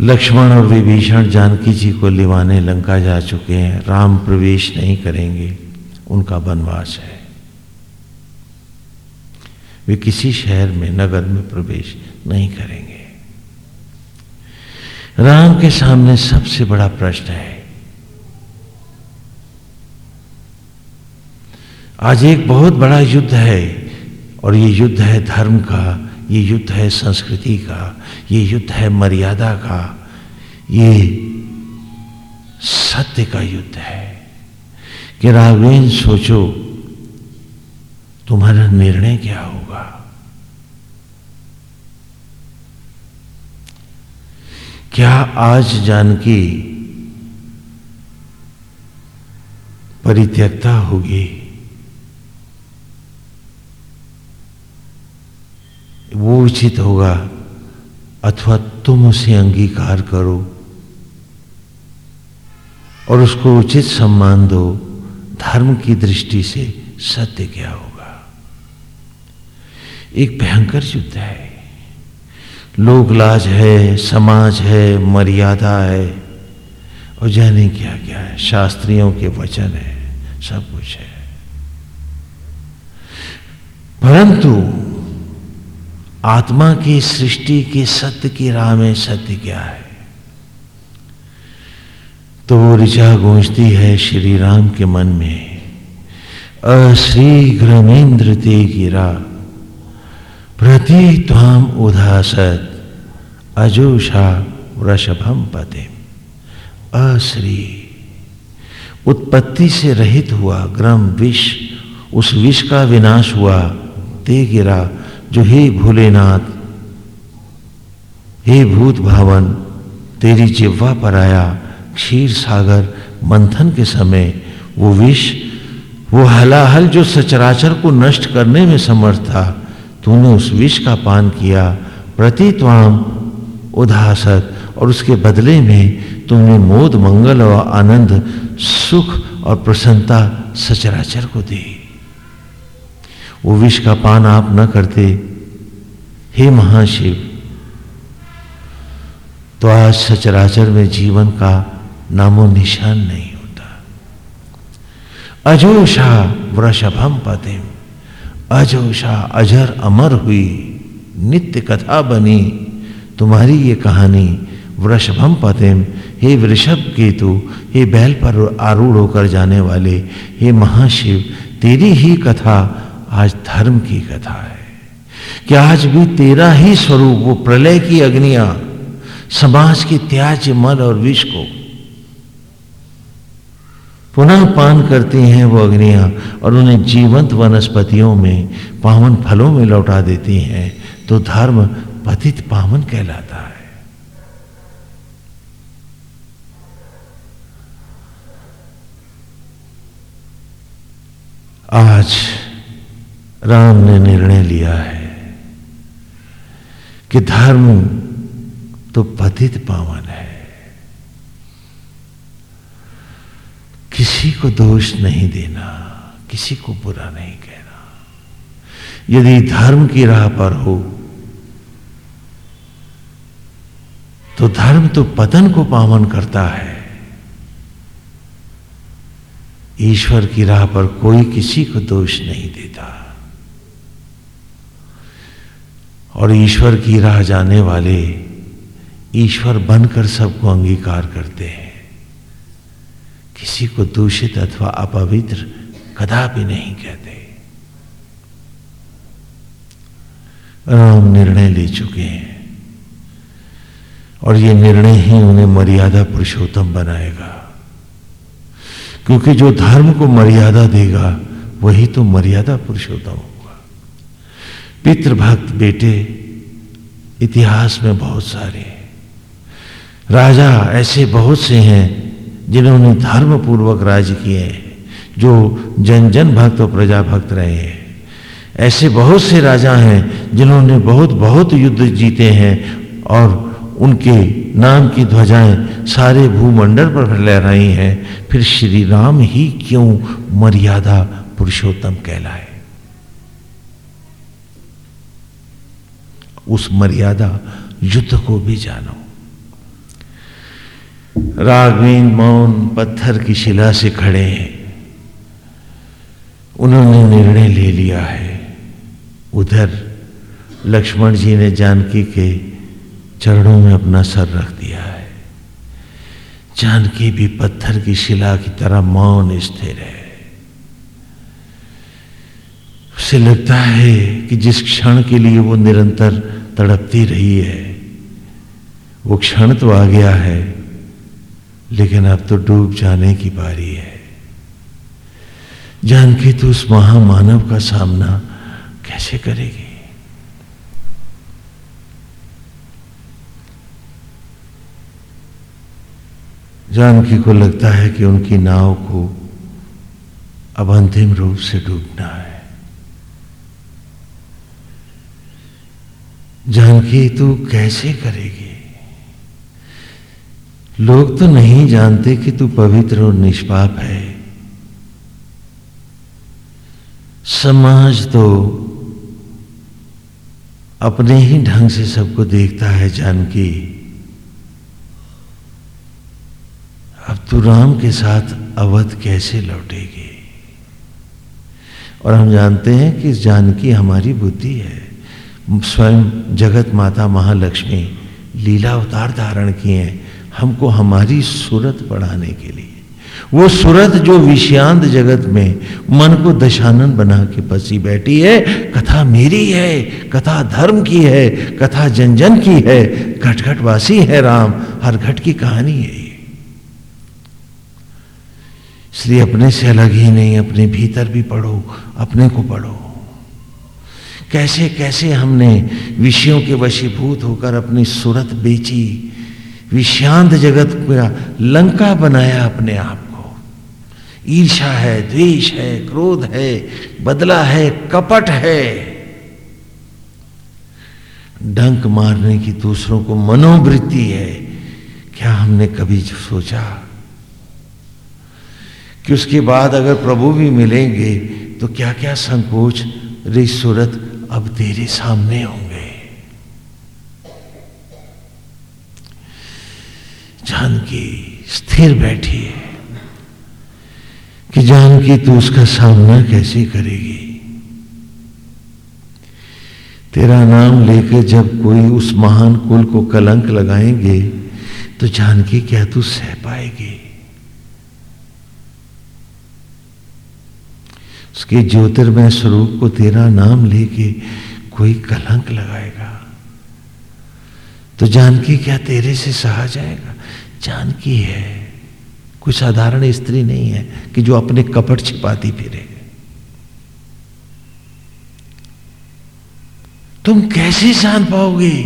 लक्ष्मण और विभीषण जानकी जी को लिवाने लंका जा चुके हैं। राम प्रवेश नहीं करेंगे। उनका वनवास है। वे किसी शहर में, नगर में प्रवेश नहीं करेंगे। राम के सामने सबसे बड़ा प्रश्न है। आज एक बहुत बड़ा युद्ध है और ये युद्ध है धर्म का, ये युद्ध है संस्कृति का, ये युद्ध है मर्यादा का, ये सत्य का युद्ध है। कि राघवेन, सोचो, तुम्हारा निर्णय क्या होगा? क्या आज जानकी परित्यक्ता होगी? वो उचित होगा, अथवा तुम उसे अंगीकार करो और उसको उचित सम्मान दो, धर्म की दृष्टि से सत्य क्या होगा? एक भयंकर युद्ध है। लोकलाज है, समाज है, मर्यादा है, और जाने क्या क्या है। शास्त्रियों के वचन है, सब कुछ है। परंतु आत्मा की सृष्टि के सत्य की राह में सत्य क्या है? तो वो ऋचा गूंजती है श्री राम के मन में अश्रीघ्रमेंद्र ते गिरा प्रति त्वाम उदासत, अजोषा वृषभम पते। अश्री, उत्पत्ति से रहित हुआ, ग्रम विष, उस विष का विनाश हुआ ते गिरा जो हे भोलेनाथ, हे भूत भावन, तेरी जिह्वा पर आया क्षीर सागर मंथन के समय वो विष, वो हलाहल जो सचराचर को नष्ट करने में समर्थ था, तूने उस विष का पान किया। प्रतित्वाम उदासत और उसके बदले में तुमने मोद मंगल और आनंद, सुख और प्रसन्नता सचराचर को दे। वो विष का पान आप न करते। हे महाशिव तो आज सचराचर में जीवन का नामो निशान नहीं होता। अजोषा वृषभम पतिम अजोषा अजर अमर हुई, नित्य कथा बनी। तुम्हारी ये कहानी वृषभम पतिम हे वृषभ केतु, हे बैल पर आरूढ़ होकर जाने वाले, हे महाशिव, तेरी ही कथा आज धर्म की कथा है कि आज भी तेरा ही स्वरूप, वो प्रलय की अग्नियाँ, समाज के त्याज्य मल और विष को पुनः पान करती हैं वो अग्नियाँ और उन्हें जीवंत वनस्पतियों में, पावन फलों में लौटा देती हैं तो धर्म पतित पावन कहलाता है। आज राम ने निर्णय लिया है कि धर्म तो पतित पावन है। किसी को दोष नहीं देना, किसी को बुरा नहीं कहना। यदि धर्म की राह पर हो तो धर्म तो पतन को पावन करता है। ईश्वर की राह पर कोई किसी को दोष नहीं देता। और ईश्वर की राह जाने वाले ईश्वर बनकर सबको अंगीकार करते हैं। किसी को दूषित अथवा अपवित्र कदापि नहीं कहते। निर्णय ले चुके हैं और ये निर्णय ही उन्हें मर्यादा पुरुषोत्तम बनाएगा। क्योंकि जो धर्म को मर्यादा देगा, वही तो मर्यादा पुरुषोत्तम होगा। पितृभक्त बेटे, इतिहास में बहुत सारे राजा ऐसे बहुत से हैं जिन्होंने धर्म पूर्वक राज किए हैं, जो जन जन भक्त और प्रजा भक्त रहे हैं। ऐसे बहुत से राजा हैं जिन्होंने बहुत बहुत युद्ध जीते हैं और उनके नाम की ध्वजाएँ सारे भूमंडल पर लहराई हैं। फिर श्री राम ही क्यों मर्यादा पुरुषोत्तम कहलाए? उस मर्यादा युद्ध को भी जानो। रागवीन मौन पत्थर की शिला से खड़े हैं। उन्होंने निर्णय ले लिया है। उधर लक्ष्मण जी ने जानकी के चरणों में अपना सर रख दिया है। जानकी भी पत्थर की शिला की तरह मौन स्थिर है। उसे लगता है कि जिस क्षण के लिए वो निरंतर तड़पती रही है। वो क्षण तो आ गया है, लेकिन अब तो डूब जाने की बारी है। जानकी तो उस महामानव का सामना कैसे करेगी? जानकी को लगता है कि उनकी नाव को अब अंतिम रूप से डूबना है। जानकी तू कैसे करेगी? लोग तो नहीं जानते कि तू पवित्र और निष्पाप है। समाज तो अपने ही ढंग से सबको देखता है जानकी। अब तू राम के साथ अवध कैसे लौटेगी? और हम जानते हैं कि जानकी हमारी बुद्धि है। स्वयं जगत माता महालक्ष्मी लीला अवतार धारण किए हैं हमको हमारी सूरत बढ़ाने के लिए। वो सूरत जो विषयांत जगत में मन को दशानन बना के बसी बैठी है, कथा मेरी है, कथा धर्म की है, कथा जन जन की है घट घट वासी है राम, हर घट की कहानी है ये। अपने से अलग ही नहीं, अपने भीतर भी पढ़ो, अपने को पढ़ो। कैसे कैसे हमने विषयों के वशीभूत होकर अपनी सूरत बेची विषांत जगत का लंका बनाया अपने आप को। ईर्षा है, द्वेष है, क्रोध है, बदला है, कपट है। डंक मारने की दूसरों को मनोवृत्ति है। क्या हमने कभी सोचा कि उसके बाद अगर प्रभु भी मिलेंगे तो क्या क्या संकोच रे सूरत अब तेरे सामने होंगे। जानकी स्थिर बैठी है कि जानकी तू उसका सामना कैसे करेगी। तेरा नाम लेकर जब कोई उस महान कुल को कलंक लगाएँगे तो जानकी क्या तू सह पाएगी? उसके ज्योतिर्मय स्वरूप को तेरा नाम लेके कोई कलंक लगाएगा। तो जानकी क्या तेरे से सहा जाएगा? जानकी है। कोई साधारण स्त्री नहीं है कि जो अपने कपट छिपाती फिरे। तुम कैसे जान पाओगे?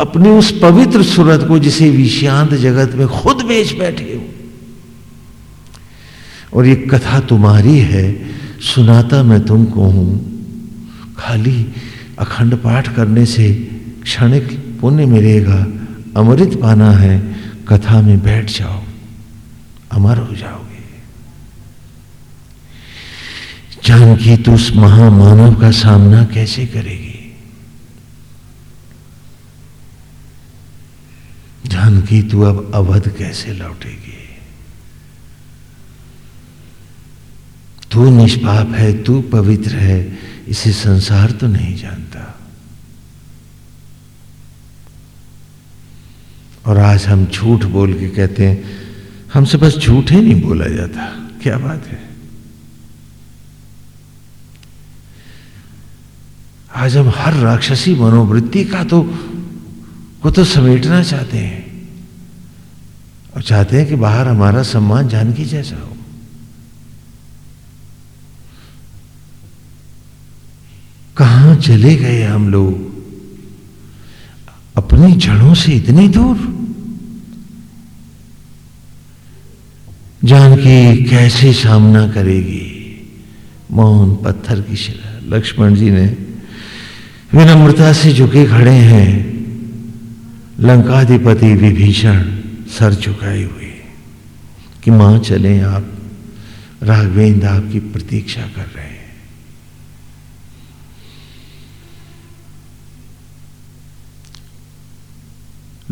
अपने उस पवित्र सूरत को जिसे विषांत जगत में खुद बेच बैठे हो। और ये कथा तुम्हारी है, सुनाता मैं तुमको हूँ। खाली अखंड पाठ करने से क्षणिक पुण्य मिलेगा, अमृत पाना है, कथा में बैठ जाओ, अमर हो जाओगे। जानकी तो उस महामानव का सामना कैसे करेगी? जानकी तू अब अवध कैसे लौटेगी? तू निष्पाप है, तू पवित्र है, इसे संसार तो नहीं जानता। और आज हम झूठ बोल के कहते हैं, हमसे बस झूठ ही नहीं बोला जाता, क्या बात है? आज हम हर राक्षसी मनोवृत्ति का तो को तो समेटना चाहते हैं। और चाहते हैं कि बाहर हमारा सम्मान जानकी जैसा हो। कहाँ चले गए हम लोग? अपनी जड़ों से इतनी दूर? जानकी कैसे सामना करेगी? मौन पत्थर की शिला। लक्ष्मण जी ने विनम्रता से झुके खड़े हैं। लंकाधिपति विभीषण सर झुकाए हुए कि माँ चले आप। राघवेंद्र आपकी प्रतीक्षा कर रहे हैं।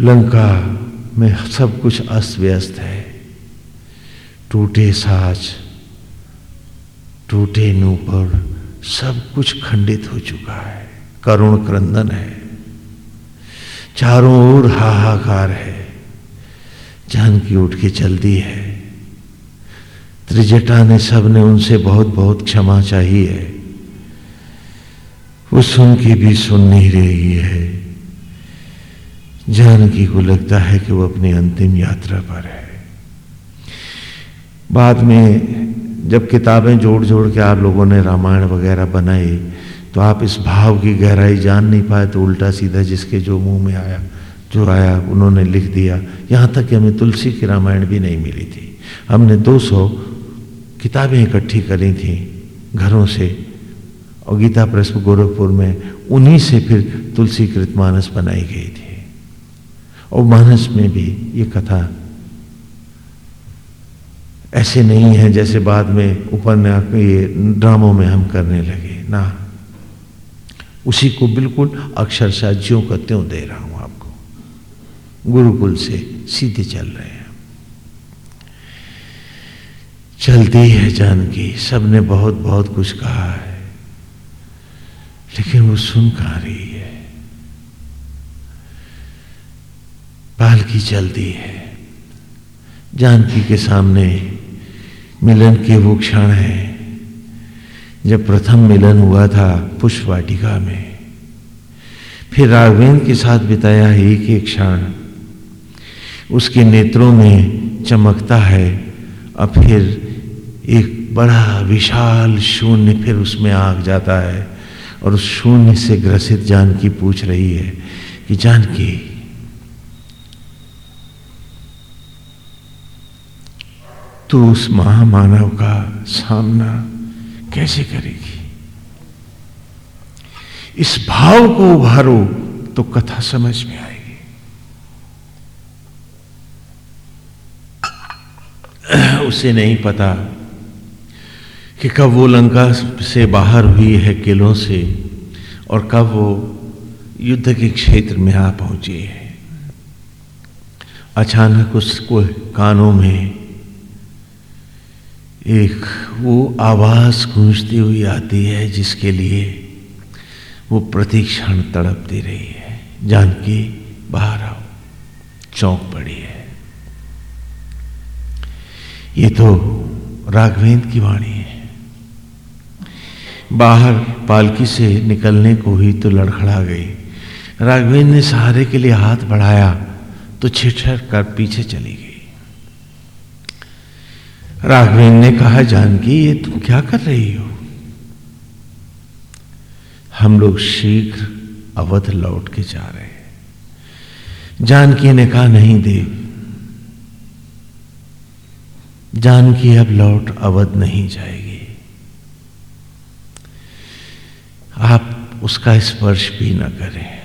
लंका में सब कुछ अस्त व्यस्त है। टूटे साज, टूटे नूपुर, सब कुछ खंडित हो चुका है। करुण क्रंदन है। चारों ओर हाहाकार है। जानकी उठ के चलती है। त्रिजटा ने सबने उनसे बहुत बहुत क्षमा चाहिए वो सुन के भी सुन नहीं रही है। जानकी को लगता है कि वो अपनी अंतिम यात्रा पर है। बाद में जब किताबें जोड़ जोड़ के आप लोगों ने रामायण वगैरह बनाई तो आप इस भाव की गहराई जान नहीं पाए तो उल्टा सीधा जिसके जो मुँह में आया जो आया उन्होंने लिख दिया। यहाँ तक कि हमें तुलसी की रामायण भी नहीं मिली थी। हमने 200 किताबें इकट्ठी करी थी घरों से, और गीता प्रेस गोरखपुर में उन्हीं से फिर तुलसी कृतमानस बनाई गई थी। और मानस में भी ये कथा ऐसे नहीं है जैसे बाद में उपन्यास ये ड्रामों में हम करने लगे। ना। उसी को बिल्कुल अक्षरशा ज्यों का त्यों दे रहा हूँ आपको। गुरुकुल से सीधे चल रहे हैं। चलती है जानकी, सबने बहुत बहुत कुछ कहा है। लेकिन वो सुन कहा रही पालकी चलती है। जानकी के सामने मिलन के वो क्षण है, जब प्रथम मिलन हुआ था पुष्प वाटिका में। फिर राघवेंद्र के साथ बिताया एक एक क्षण। उसके नेत्रों में चमकता है और फिर एक बड़ा विशाल शून्य फिर उसमें आग जाता है और उस शून्य से ग्रसित जानकी पूछ रही है कि, जानकी तो उस महामानव का सामना कैसे करेगी? इस भाव को उभारो तो कथा समझ में आएगी। उसे नहीं पता कि कब वो लंका से बाहर हुई है किलों से और कब वो युद्ध के क्षेत्र में आ पहुँची है। अचानक उसको कानों में एक वो आवाज़ गूंजती हुई आती है, जिसके लिए वो प्रतीक्षण तड़पती रही है। जानकी, बाहर आओ। चौंक पड़ी है। ये तो राघवेंद्र की वाणी है। बाहर पालकी से निकलने को ही तो लड़खड़ा गई। राघवेंद्र ने सहारे के लिए हाथ बढ़ाया तो छिटछट कर पीछे चली गई। राघवेंद्र ने कहा, जानकी, ये तुम क्या कर रही हो? हम लोग शीघ्र अवध लौट के जा रहे हैं। जानकी ने कहा, नहीं देव, जानकी अब लौट अवध नहीं जाएगी। आप उसका स्पर्श भी न करें।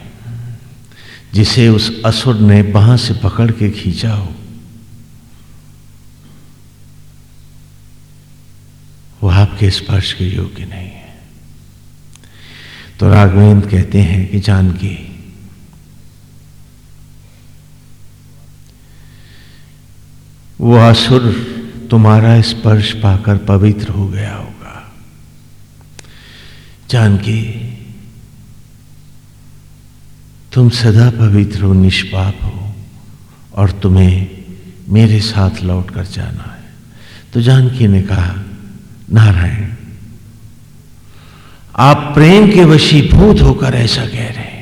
जिसे उस असुर ने बाह से पकड़ के खींचा हो वो आपके स्पर्श के योग्य नहीं है। तो राघवेंद्र कहते हैं कि जानकी, वो असुर तुम्हारा स्पर्श पाकर पवित्र हो गया होगा। जानकी, तुम सदा पवित्र हो, निष्पाप हो और तुम्हें मेरे साथ लौट कर जाना है। तो जानकी ने कहा नारायण, आप प्रेम के वशीभूत होकर ऐसा कह रहे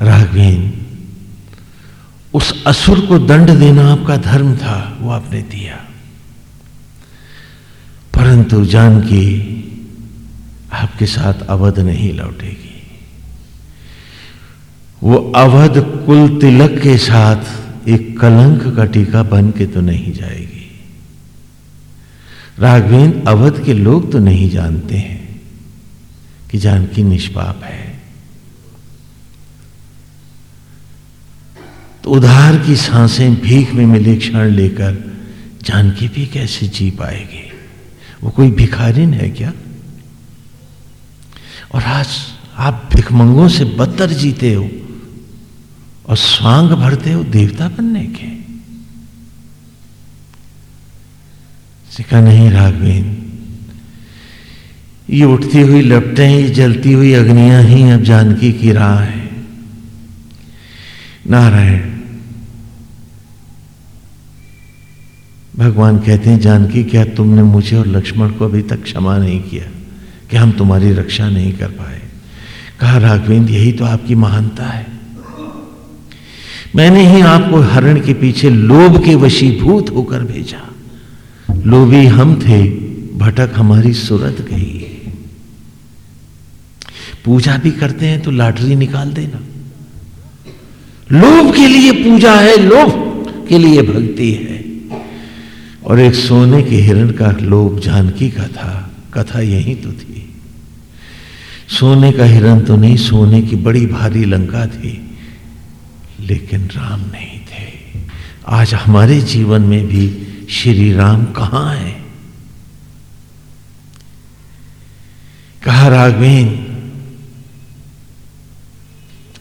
राघवेन, उस असुर को दंड देना आपका धर्म था, वो आपने दिया। परंतु जानकी आपके साथ अवध नहीं लौटेगी। वो अवध कुल तिलक के साथ एक कलंक का टीका बन के तो नहीं जाएगी। राघवेंद्र अवध के लोग तो नहीं जानते हैं कि जानकी निष्पाप है। तो उधार की साँसें भीख में मिले क्षण लेकर जानकी भी कैसे जी पाएगी? वो कोई भिखारिन है क्या? और आज आप भिखमंगों से बदतर जीते हो और स्वांग भरते हो देवता बनने के। सिखा नहीं राघवेन ये उठती हुई लपटें, ये जलती हुई अग्नियाँ ही अब जानकी की राह है। नारायण, भगवान कहते हैं, जानकी, क्या तुमने मुझे और लक्ष्मण को अभी तक क्षमा नहीं किया? कि हम तुम्हारी रक्षा नहीं कर पाए? कहा, राघवेंद्र, यही तो आपकी महानता है। मैंने ही आपको हरण के पीछे लोभ के वशीभूत होकर भेजा। लोभी हम थे, भटक हमारी सूरत गई। पूजा भी करते हैं तो लाटरी निकाल देना। लोभ के लिए पूजा है, लोभ के लिए भक्ति है। और एक सोने के हिरण का लोभ जानकी का था, कथा यही तो थी। सोने का हिरण तो नहीं, सोने की बड़ी भारी लंका थी, लेकिन राम नहीं थे। आज हमारे जीवन में भी श्री राम कहाँ है? कहा, राघवेन,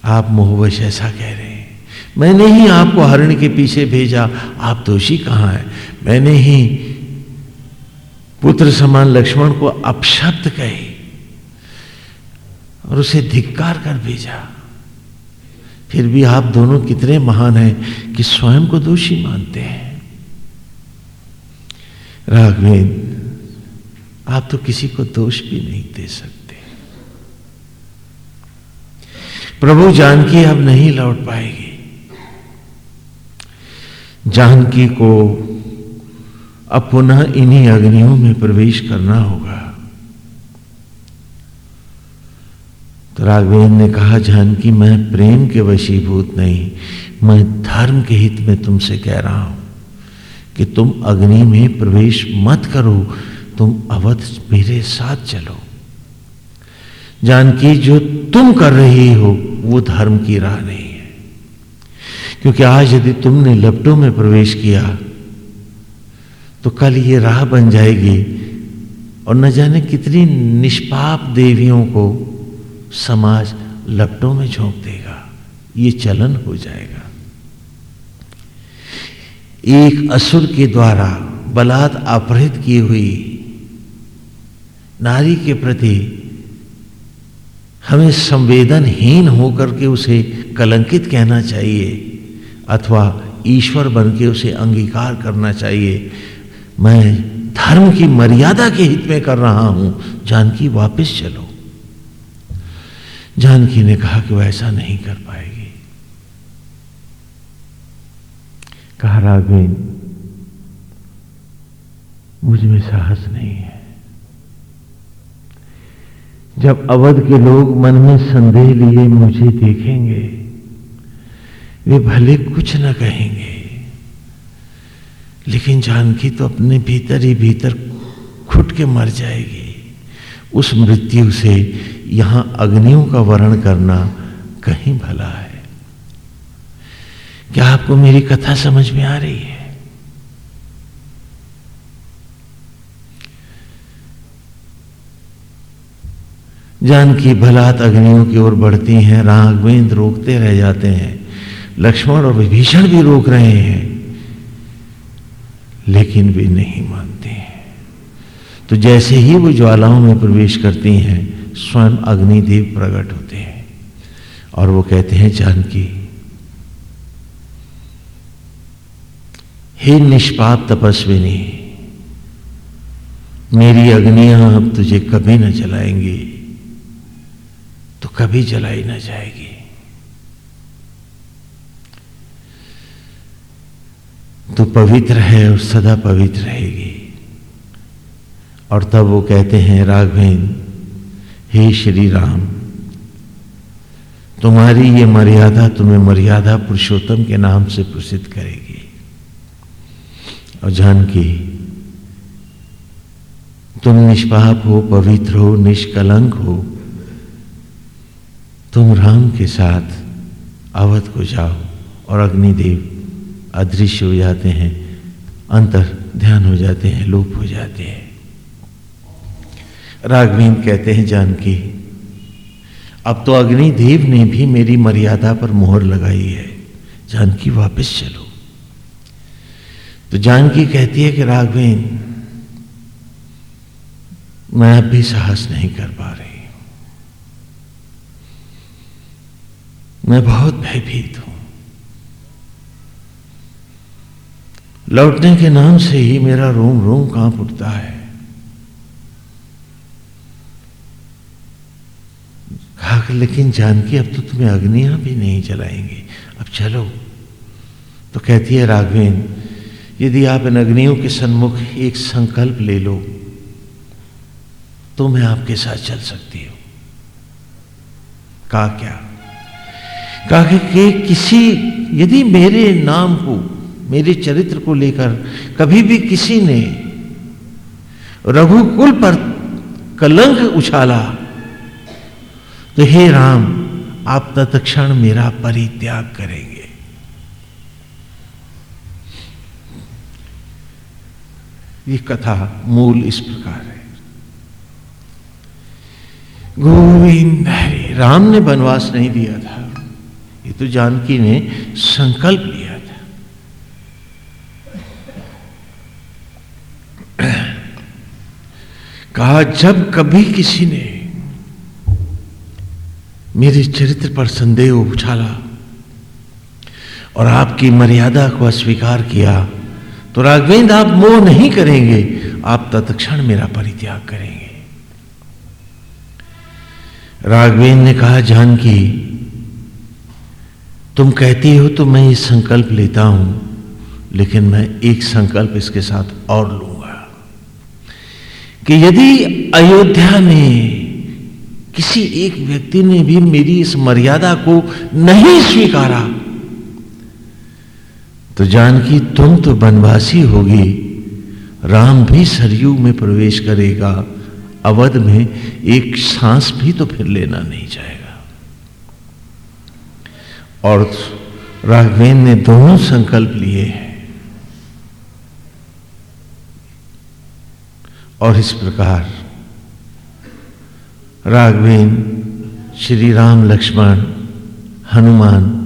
आप मोहवश ऐसा कह रहे हैं। मैंने ही आपको हरण के पीछे भेजा, आप दोषी कहाँ है? मैंने ही पुत्र समान लक्ष्मण को अपशब्द कहे और उसे धिक्कार कर भेजा। फिर भी आप दोनों कितने महान हैं कि स्वयं को दोषी मानते हैं। राघवेन आप तो किसी को दोष भी नहीं दे सकते। प्रभु जानकी अब नहीं लौट पाएगी। जानकी को अब पुनः इन्हीं अग्नियों में प्रवेश करना होगा। तो राघवेंद्र ने कहा, जानकी, मैं प्रेम के वशीभूत नहीं, मैं धर्म के हित में तुमसे कह रहा हूँ। कि तुम अग्नि में प्रवेश मत करो, तुम अवध मेरे साथ चलो। जानकी, जो तुम कर रही हो, वो धर्म की राह नहीं है। क्योंकि आज यदि तुमने लपटों में प्रवेश किया तो कल ये राह बन जाएगी और न जाने कितनी निष्पाप देवियों को समाज लपटों में झोंक देगा। ये चलन हो जाएगा। एक असुर के द्वारा बलात् अपहृत की हुई नारी के प्रति हमें संवेदनहीन होकर के उसे कलंकित कहना चाहिए, अथवा ईश्वर बन के उसे अंगीकार करना चाहिए। मैं धर्म की मर्यादा के हित में कर रहा हूँ। जानकी वापस चलो। जानकी ने कहा कि वह ऐसा नहीं कर पाएगी। कहा राघवेन मुझमें साहस नहीं है। जब अवध के लोग मन में संदेह लिए मुझे देखेंगे, वे भले कुछ न कहेंगे, लेकिन जानकी तो अपने भीतर ही भीतर खुट के मर जाएगी। उस मृत्यु से यहाँ अग्नियों का वर्ण करना कहीं भला है। क्या आपको मेरी कथा समझ में आ रही है? जानकी भलात अग्नियों की ओर बढ़ती हैं राघवेंद्र रोकते रह जाते हैं। लक्ष्मण और विभीषण भी रोक रहे हैं, लेकिन वे नहीं मानते हैं। तो जैसे ही वो ज्वालाओं में प्रवेश करती हैं, स्वयं अग्निदेव प्रकट होते हैं और वो कहते हैं, जानकी हे निष्पाप तपस्विनी, मेरी अग्नियाँ अब तुझे कभी न जलाएँगी तो कभी जलाई न जाएगी। तो पवित्र है और सदा पवित्र रहेगी। और तब वो कहते हैं, राघवेन, हे श्री राम, तुम्हारी ये मर्यादा तुम्हें मर्यादा पुरुषोत्तम के नाम से प्रसिद्ध करेगी। और जानकी तुम निष्पाप हो, पवित्र हो, निष्कलंक हो। तुम राम के साथ अवध को जाओ और अग्निदेव अदृश्य हो जाते हैं, अंतर ध्यान हो जाते हैं, लोप हो जाते हैं। राघवीन कहते हैं, जानकी, अब तो अग्निदेव ने भी मेरी मर्यादा पर मोहर लगाई है। जानकी, वापस चलो। तो जानकी कहती है कि राघवेन, मैं अब भी साहस नहीं कर पा रही। मैं बहुत भयभीत हूँ। लौटने के नाम से ही मेरा रोम रोम काँप उठता है। कहा लेकिन जानकी, अब तो तुम्हें अग्नियाँ भी नहीं जलाएँगे। अब चलो। तो कहती है राघवेन यदि आप इन अग्नियों के सन्मुख एक संकल्प ले लो तो मैं आपके साथ चल सकती हूँ। कहा क्या? कहा कि किसी, यदि मेरे नाम को, मेरे चरित्र को लेकर कभी भी किसी ने रघुकुल पर कलंक उछाला तो हे राम, आप तत्क्षण मेरा परित्याग करेंगे। ये कथा मूल इस प्रकार है। गोविंद हरे, राम ने वनवास नहीं दिया था। ये तो जानकी ने संकल्प लिया था। कहा, जब कभी किसी ने मेरे चरित्र पर संदेह उछाला और आपकी मर्यादा को अस्वीकार किया तो राघवेंद्र, आप मोह नहीं करेंगे, आप तत्क्षण मेरा परित्याग करेंगे। राघवेंद्र ने कहा, जानकी, तुम कहती हो तो मैं ये संकल्प लेता हूँ, लेकिन मैं एक संकल्प इसके साथ और लूँगा कि यदि अयोध्या में किसी एक व्यक्ति ने भी मेरी इस मर्यादा को नहीं स्वीकारा तो जानकी तुम तो बनवासी होगी। राम भी सरयू में प्रवेश करेगा। अवध में एक सांस भी तो फिर लेना नहीं जाएगा। और राघवेन ने दोनों संकल्प लिए हैं। और इस प्रकार राघवेन, श्री राम लक्ष्मण, हनुमान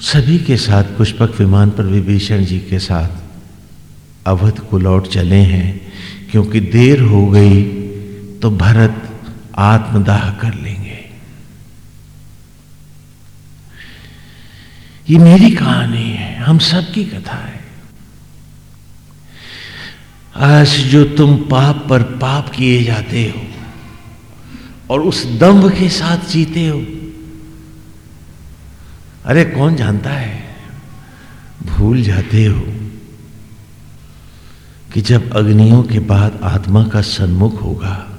सभी के साथ पुष्पक विमान पर विभीषण जी के साथ अवध को लौट चले हैं। क्योंकि देर हो गई तो भरत आत्मदाह कर लेंगे। ये मेरी कहानी है, हम सबकी कथा है। आज जो तुम पाप पर पाप किए जाते हो, और उस दम्भ के साथ जीते हो अरे कौन जानता है? भूल जाते हो कि जब अग्नियों के बाद आत्मा का सन्मुख होगा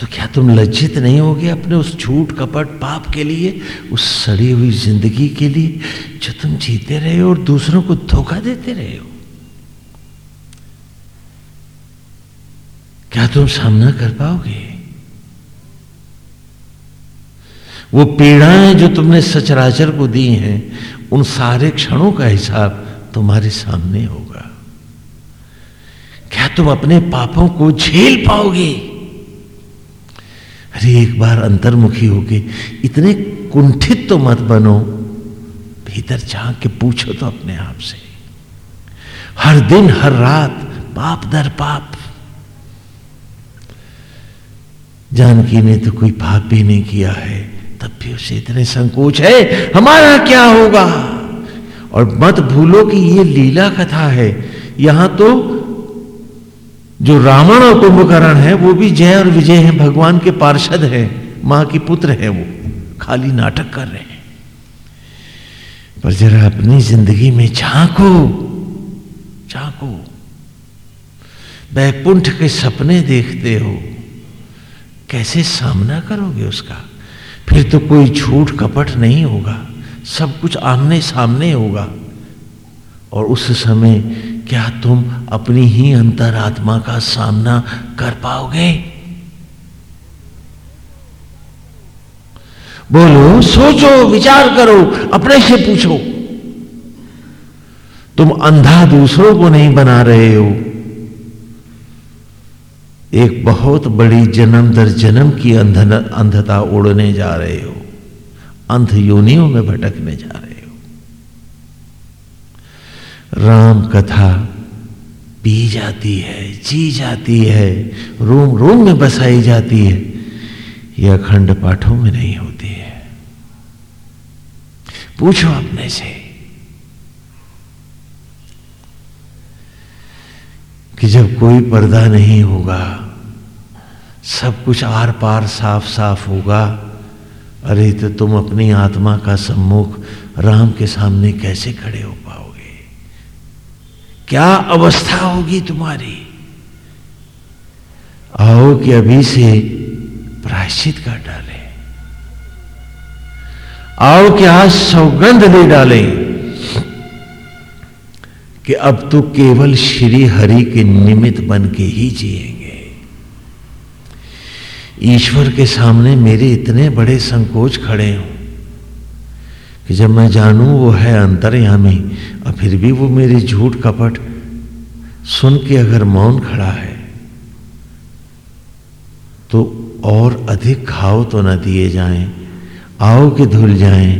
तो क्या तुम लज्जित नहीं होगे अपने उस झूठ कपट पाप के लिए, उस सड़ी हुई ज़िंदगी के लिए, जो तुम जीते रहे हो और दूसरों को धोखा देते रहे हो? क्या तुम सामना कर पाओगे? वो पीड़ाएँ जो तुमने सचराचर को दी हैं, उन सारे क्षणों का हिसाब तुम्हारे सामने होगा। क्या तुम अपने पापों को झेल पाओगे? अरे, एक बार अंतर्मुखी होके इतने कुंठित तो मत बनो। भीतर झाँक के पूछो तो अपने आप से। हर दिन, हर रात, पाप दर पाप। जानकी ने तो कोई पाप भी नहीं किया है। तब भी उसे इतने संकोच है। हमारा क्या होगा? और मत भूलो कि ये लीला कथा है। यहाँ तो जो रावण और कुंभकर्ण है, वो भी जय और विजय है, भगवान के पार्षद है, माँ की पुत्र है वो, खाली नाटक कर रहे हैं। पर जरा अपनी ज़िंदगी में झांको झांको। वैकुंठ के सपने देखते हो, कैसे सामना करोगे उसका? फिर तो कोई झूठ कपट नहीं होगा। सब कुछ आमने सामने होगा। और उस समय क्या तुम अपनी ही अंतरात्मा का सामना कर पाओगे? बोलो, सोचो, विचार करो, अपने से पूछो। तुम अंधा दूसरों को नहीं बना रहे हो। एक बहुत बड़ी जन्म दर जन्म की अंधन, अंधता उड़ने जा रहे हो। अंध योनियों में भटकने जा रहे हो। राम कथा पी जाती है, जी जाती है, रोम रोम में बसाई जाती है। यह अखंड पाठों में नहीं होती है। पूछो अपने से कि जब कोई पर्दा नहीं होगा, सब कुछ आर पार साफ़ साफ़ होगा। अरे तो तुम अपनी आत्मा का सम्मुख राम के सामने कैसे खड़े हो पाओगे? क्या अवस्था होगी तुम्हारी? आओ कि अभी से प्रायश्चित कर डाले। आओ कि आज सौगंध ले डालें। कि अब तो केवल श्री हरि के निमित्त बन के ही जिएँगे। ईश्वर के सामने मेरे इतने बड़े संकोच खड़े हों कि जब मैं जानूं वो है अंतर्यामी, और फिर भी वो मेरी झूठ कपट सुन के अगर मौन खड़ा है तो और अधिक घाव तो न दिए जाएँ, आओ कि धुल जाएँ,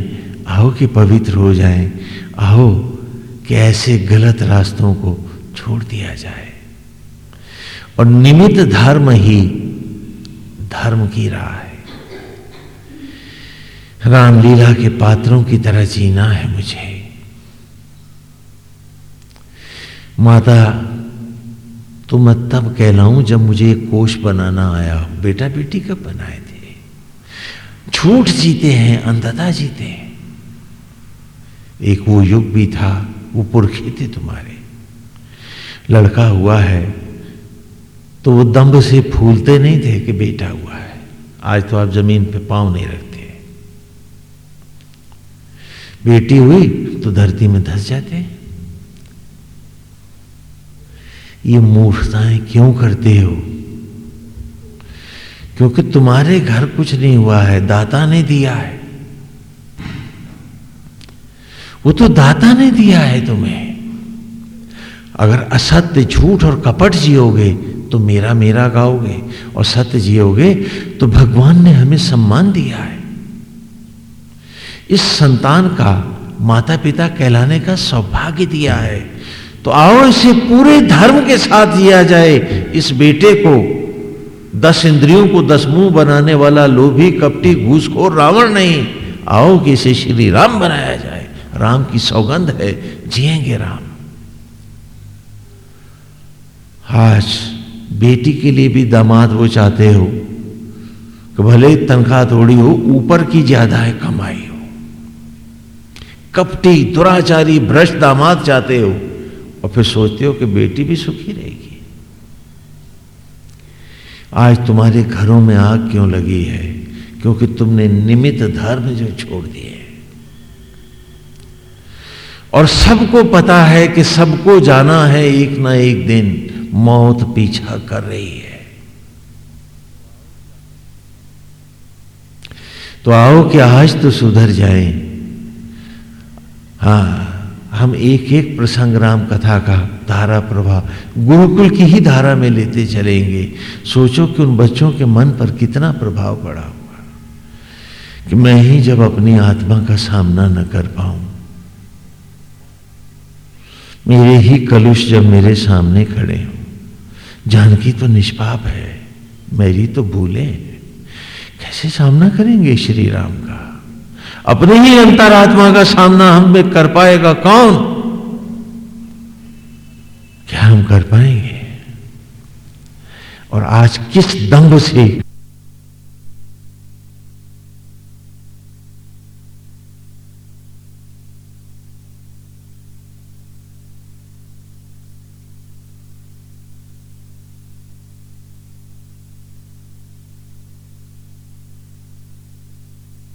आओ कि पवित्र हो जाएँ, आओ कि ऐसे गलत रास्तों को छोड़ दिया जाए। और निमित्त धर्म ही धर्म की राह है। रामलीला के पात्रों की तरह जीना है मुझे। माता तो मैं तब कहलाऊं जब मुझे कोष बनाना आया। बेटा बेटी कब बनाए थे? झूठ जीते हैं, अंधता जीते हैं। एक वो युग भी था वो पुरखे थे तुम्हारे। लड़का हुआ है तो वो दम्ब से फूलते नहीं थे कि बेटा हुआ है। आज तो आप ज़मीन पे पाँव नहीं रखते बेटी हुई तो धरती में धस जाते ये मूर्खताएँ क्यों करते हो? क्योंकि तुम्हारे घर कुछ नहीं हुआ है, दाता ने दिया है। वो तो दाता ने दिया है तुम्हें। अगर असत्य झूठ और कपट जियोगे तो मेरा मेरा गाओगे, और सत्य जियोगे तो भगवान ने हमें सम्मान दिया है। इस संतान का माता पिता कहलाने का सौभाग्य दिया है। तो आओ इसे पूरे धर्म के साथ जिया जाए। इस बेटे को, दस इंद्रियों को दस मुँह बनाने वाला लोभी, कपटी घूसखोर रावण नहीं, आओ कि इसे श्री राम बनाया जाए। राम की सौगंध है, जिएँगे राम। आज बेटी के लिए भी दामाद वो चाहते हो कि भले तनख्वाह थोड़ी हो, ऊपर की ज़्यादा है कमाई हो। कपटी, दुराचारी, भ्रष्ट दामाद चाहते हो और फिर सोचते हो कि बेटी भी सुखी रहेगी। आज तुम्हारे घरों में आग क्यों लगी है? क्योंकि तुमने निमित धर्म जो छोड़ दिए। और सबको पता है कि सबको जाना है एक ना एक दिन मौत पीछा कर रही है। तो आओ कि आज तो सुधर जाए। हाँ हम एक एक प्रसंग राम कथा का धारा प्रभाव, गुरुकुल की ही धारा में लेते चलेंगे। सोचो कि उन बच्चों के मन पर कितना प्रभाव पड़ा होगा कि मैं ही जब अपनी आत्मा का सामना न कर पाऊँ। मेरे ही कलुष जब मेरे सामने खड़े हो। जानकी तो निष्पाप है, मेरी तो भूले। कैसे सामना करेंगे श्री राम का? अपने ही अंतरात्मा का सामना हम में कर पाएगा कौन? क्या हम कर पाएँगे? और आज किस दम्भ से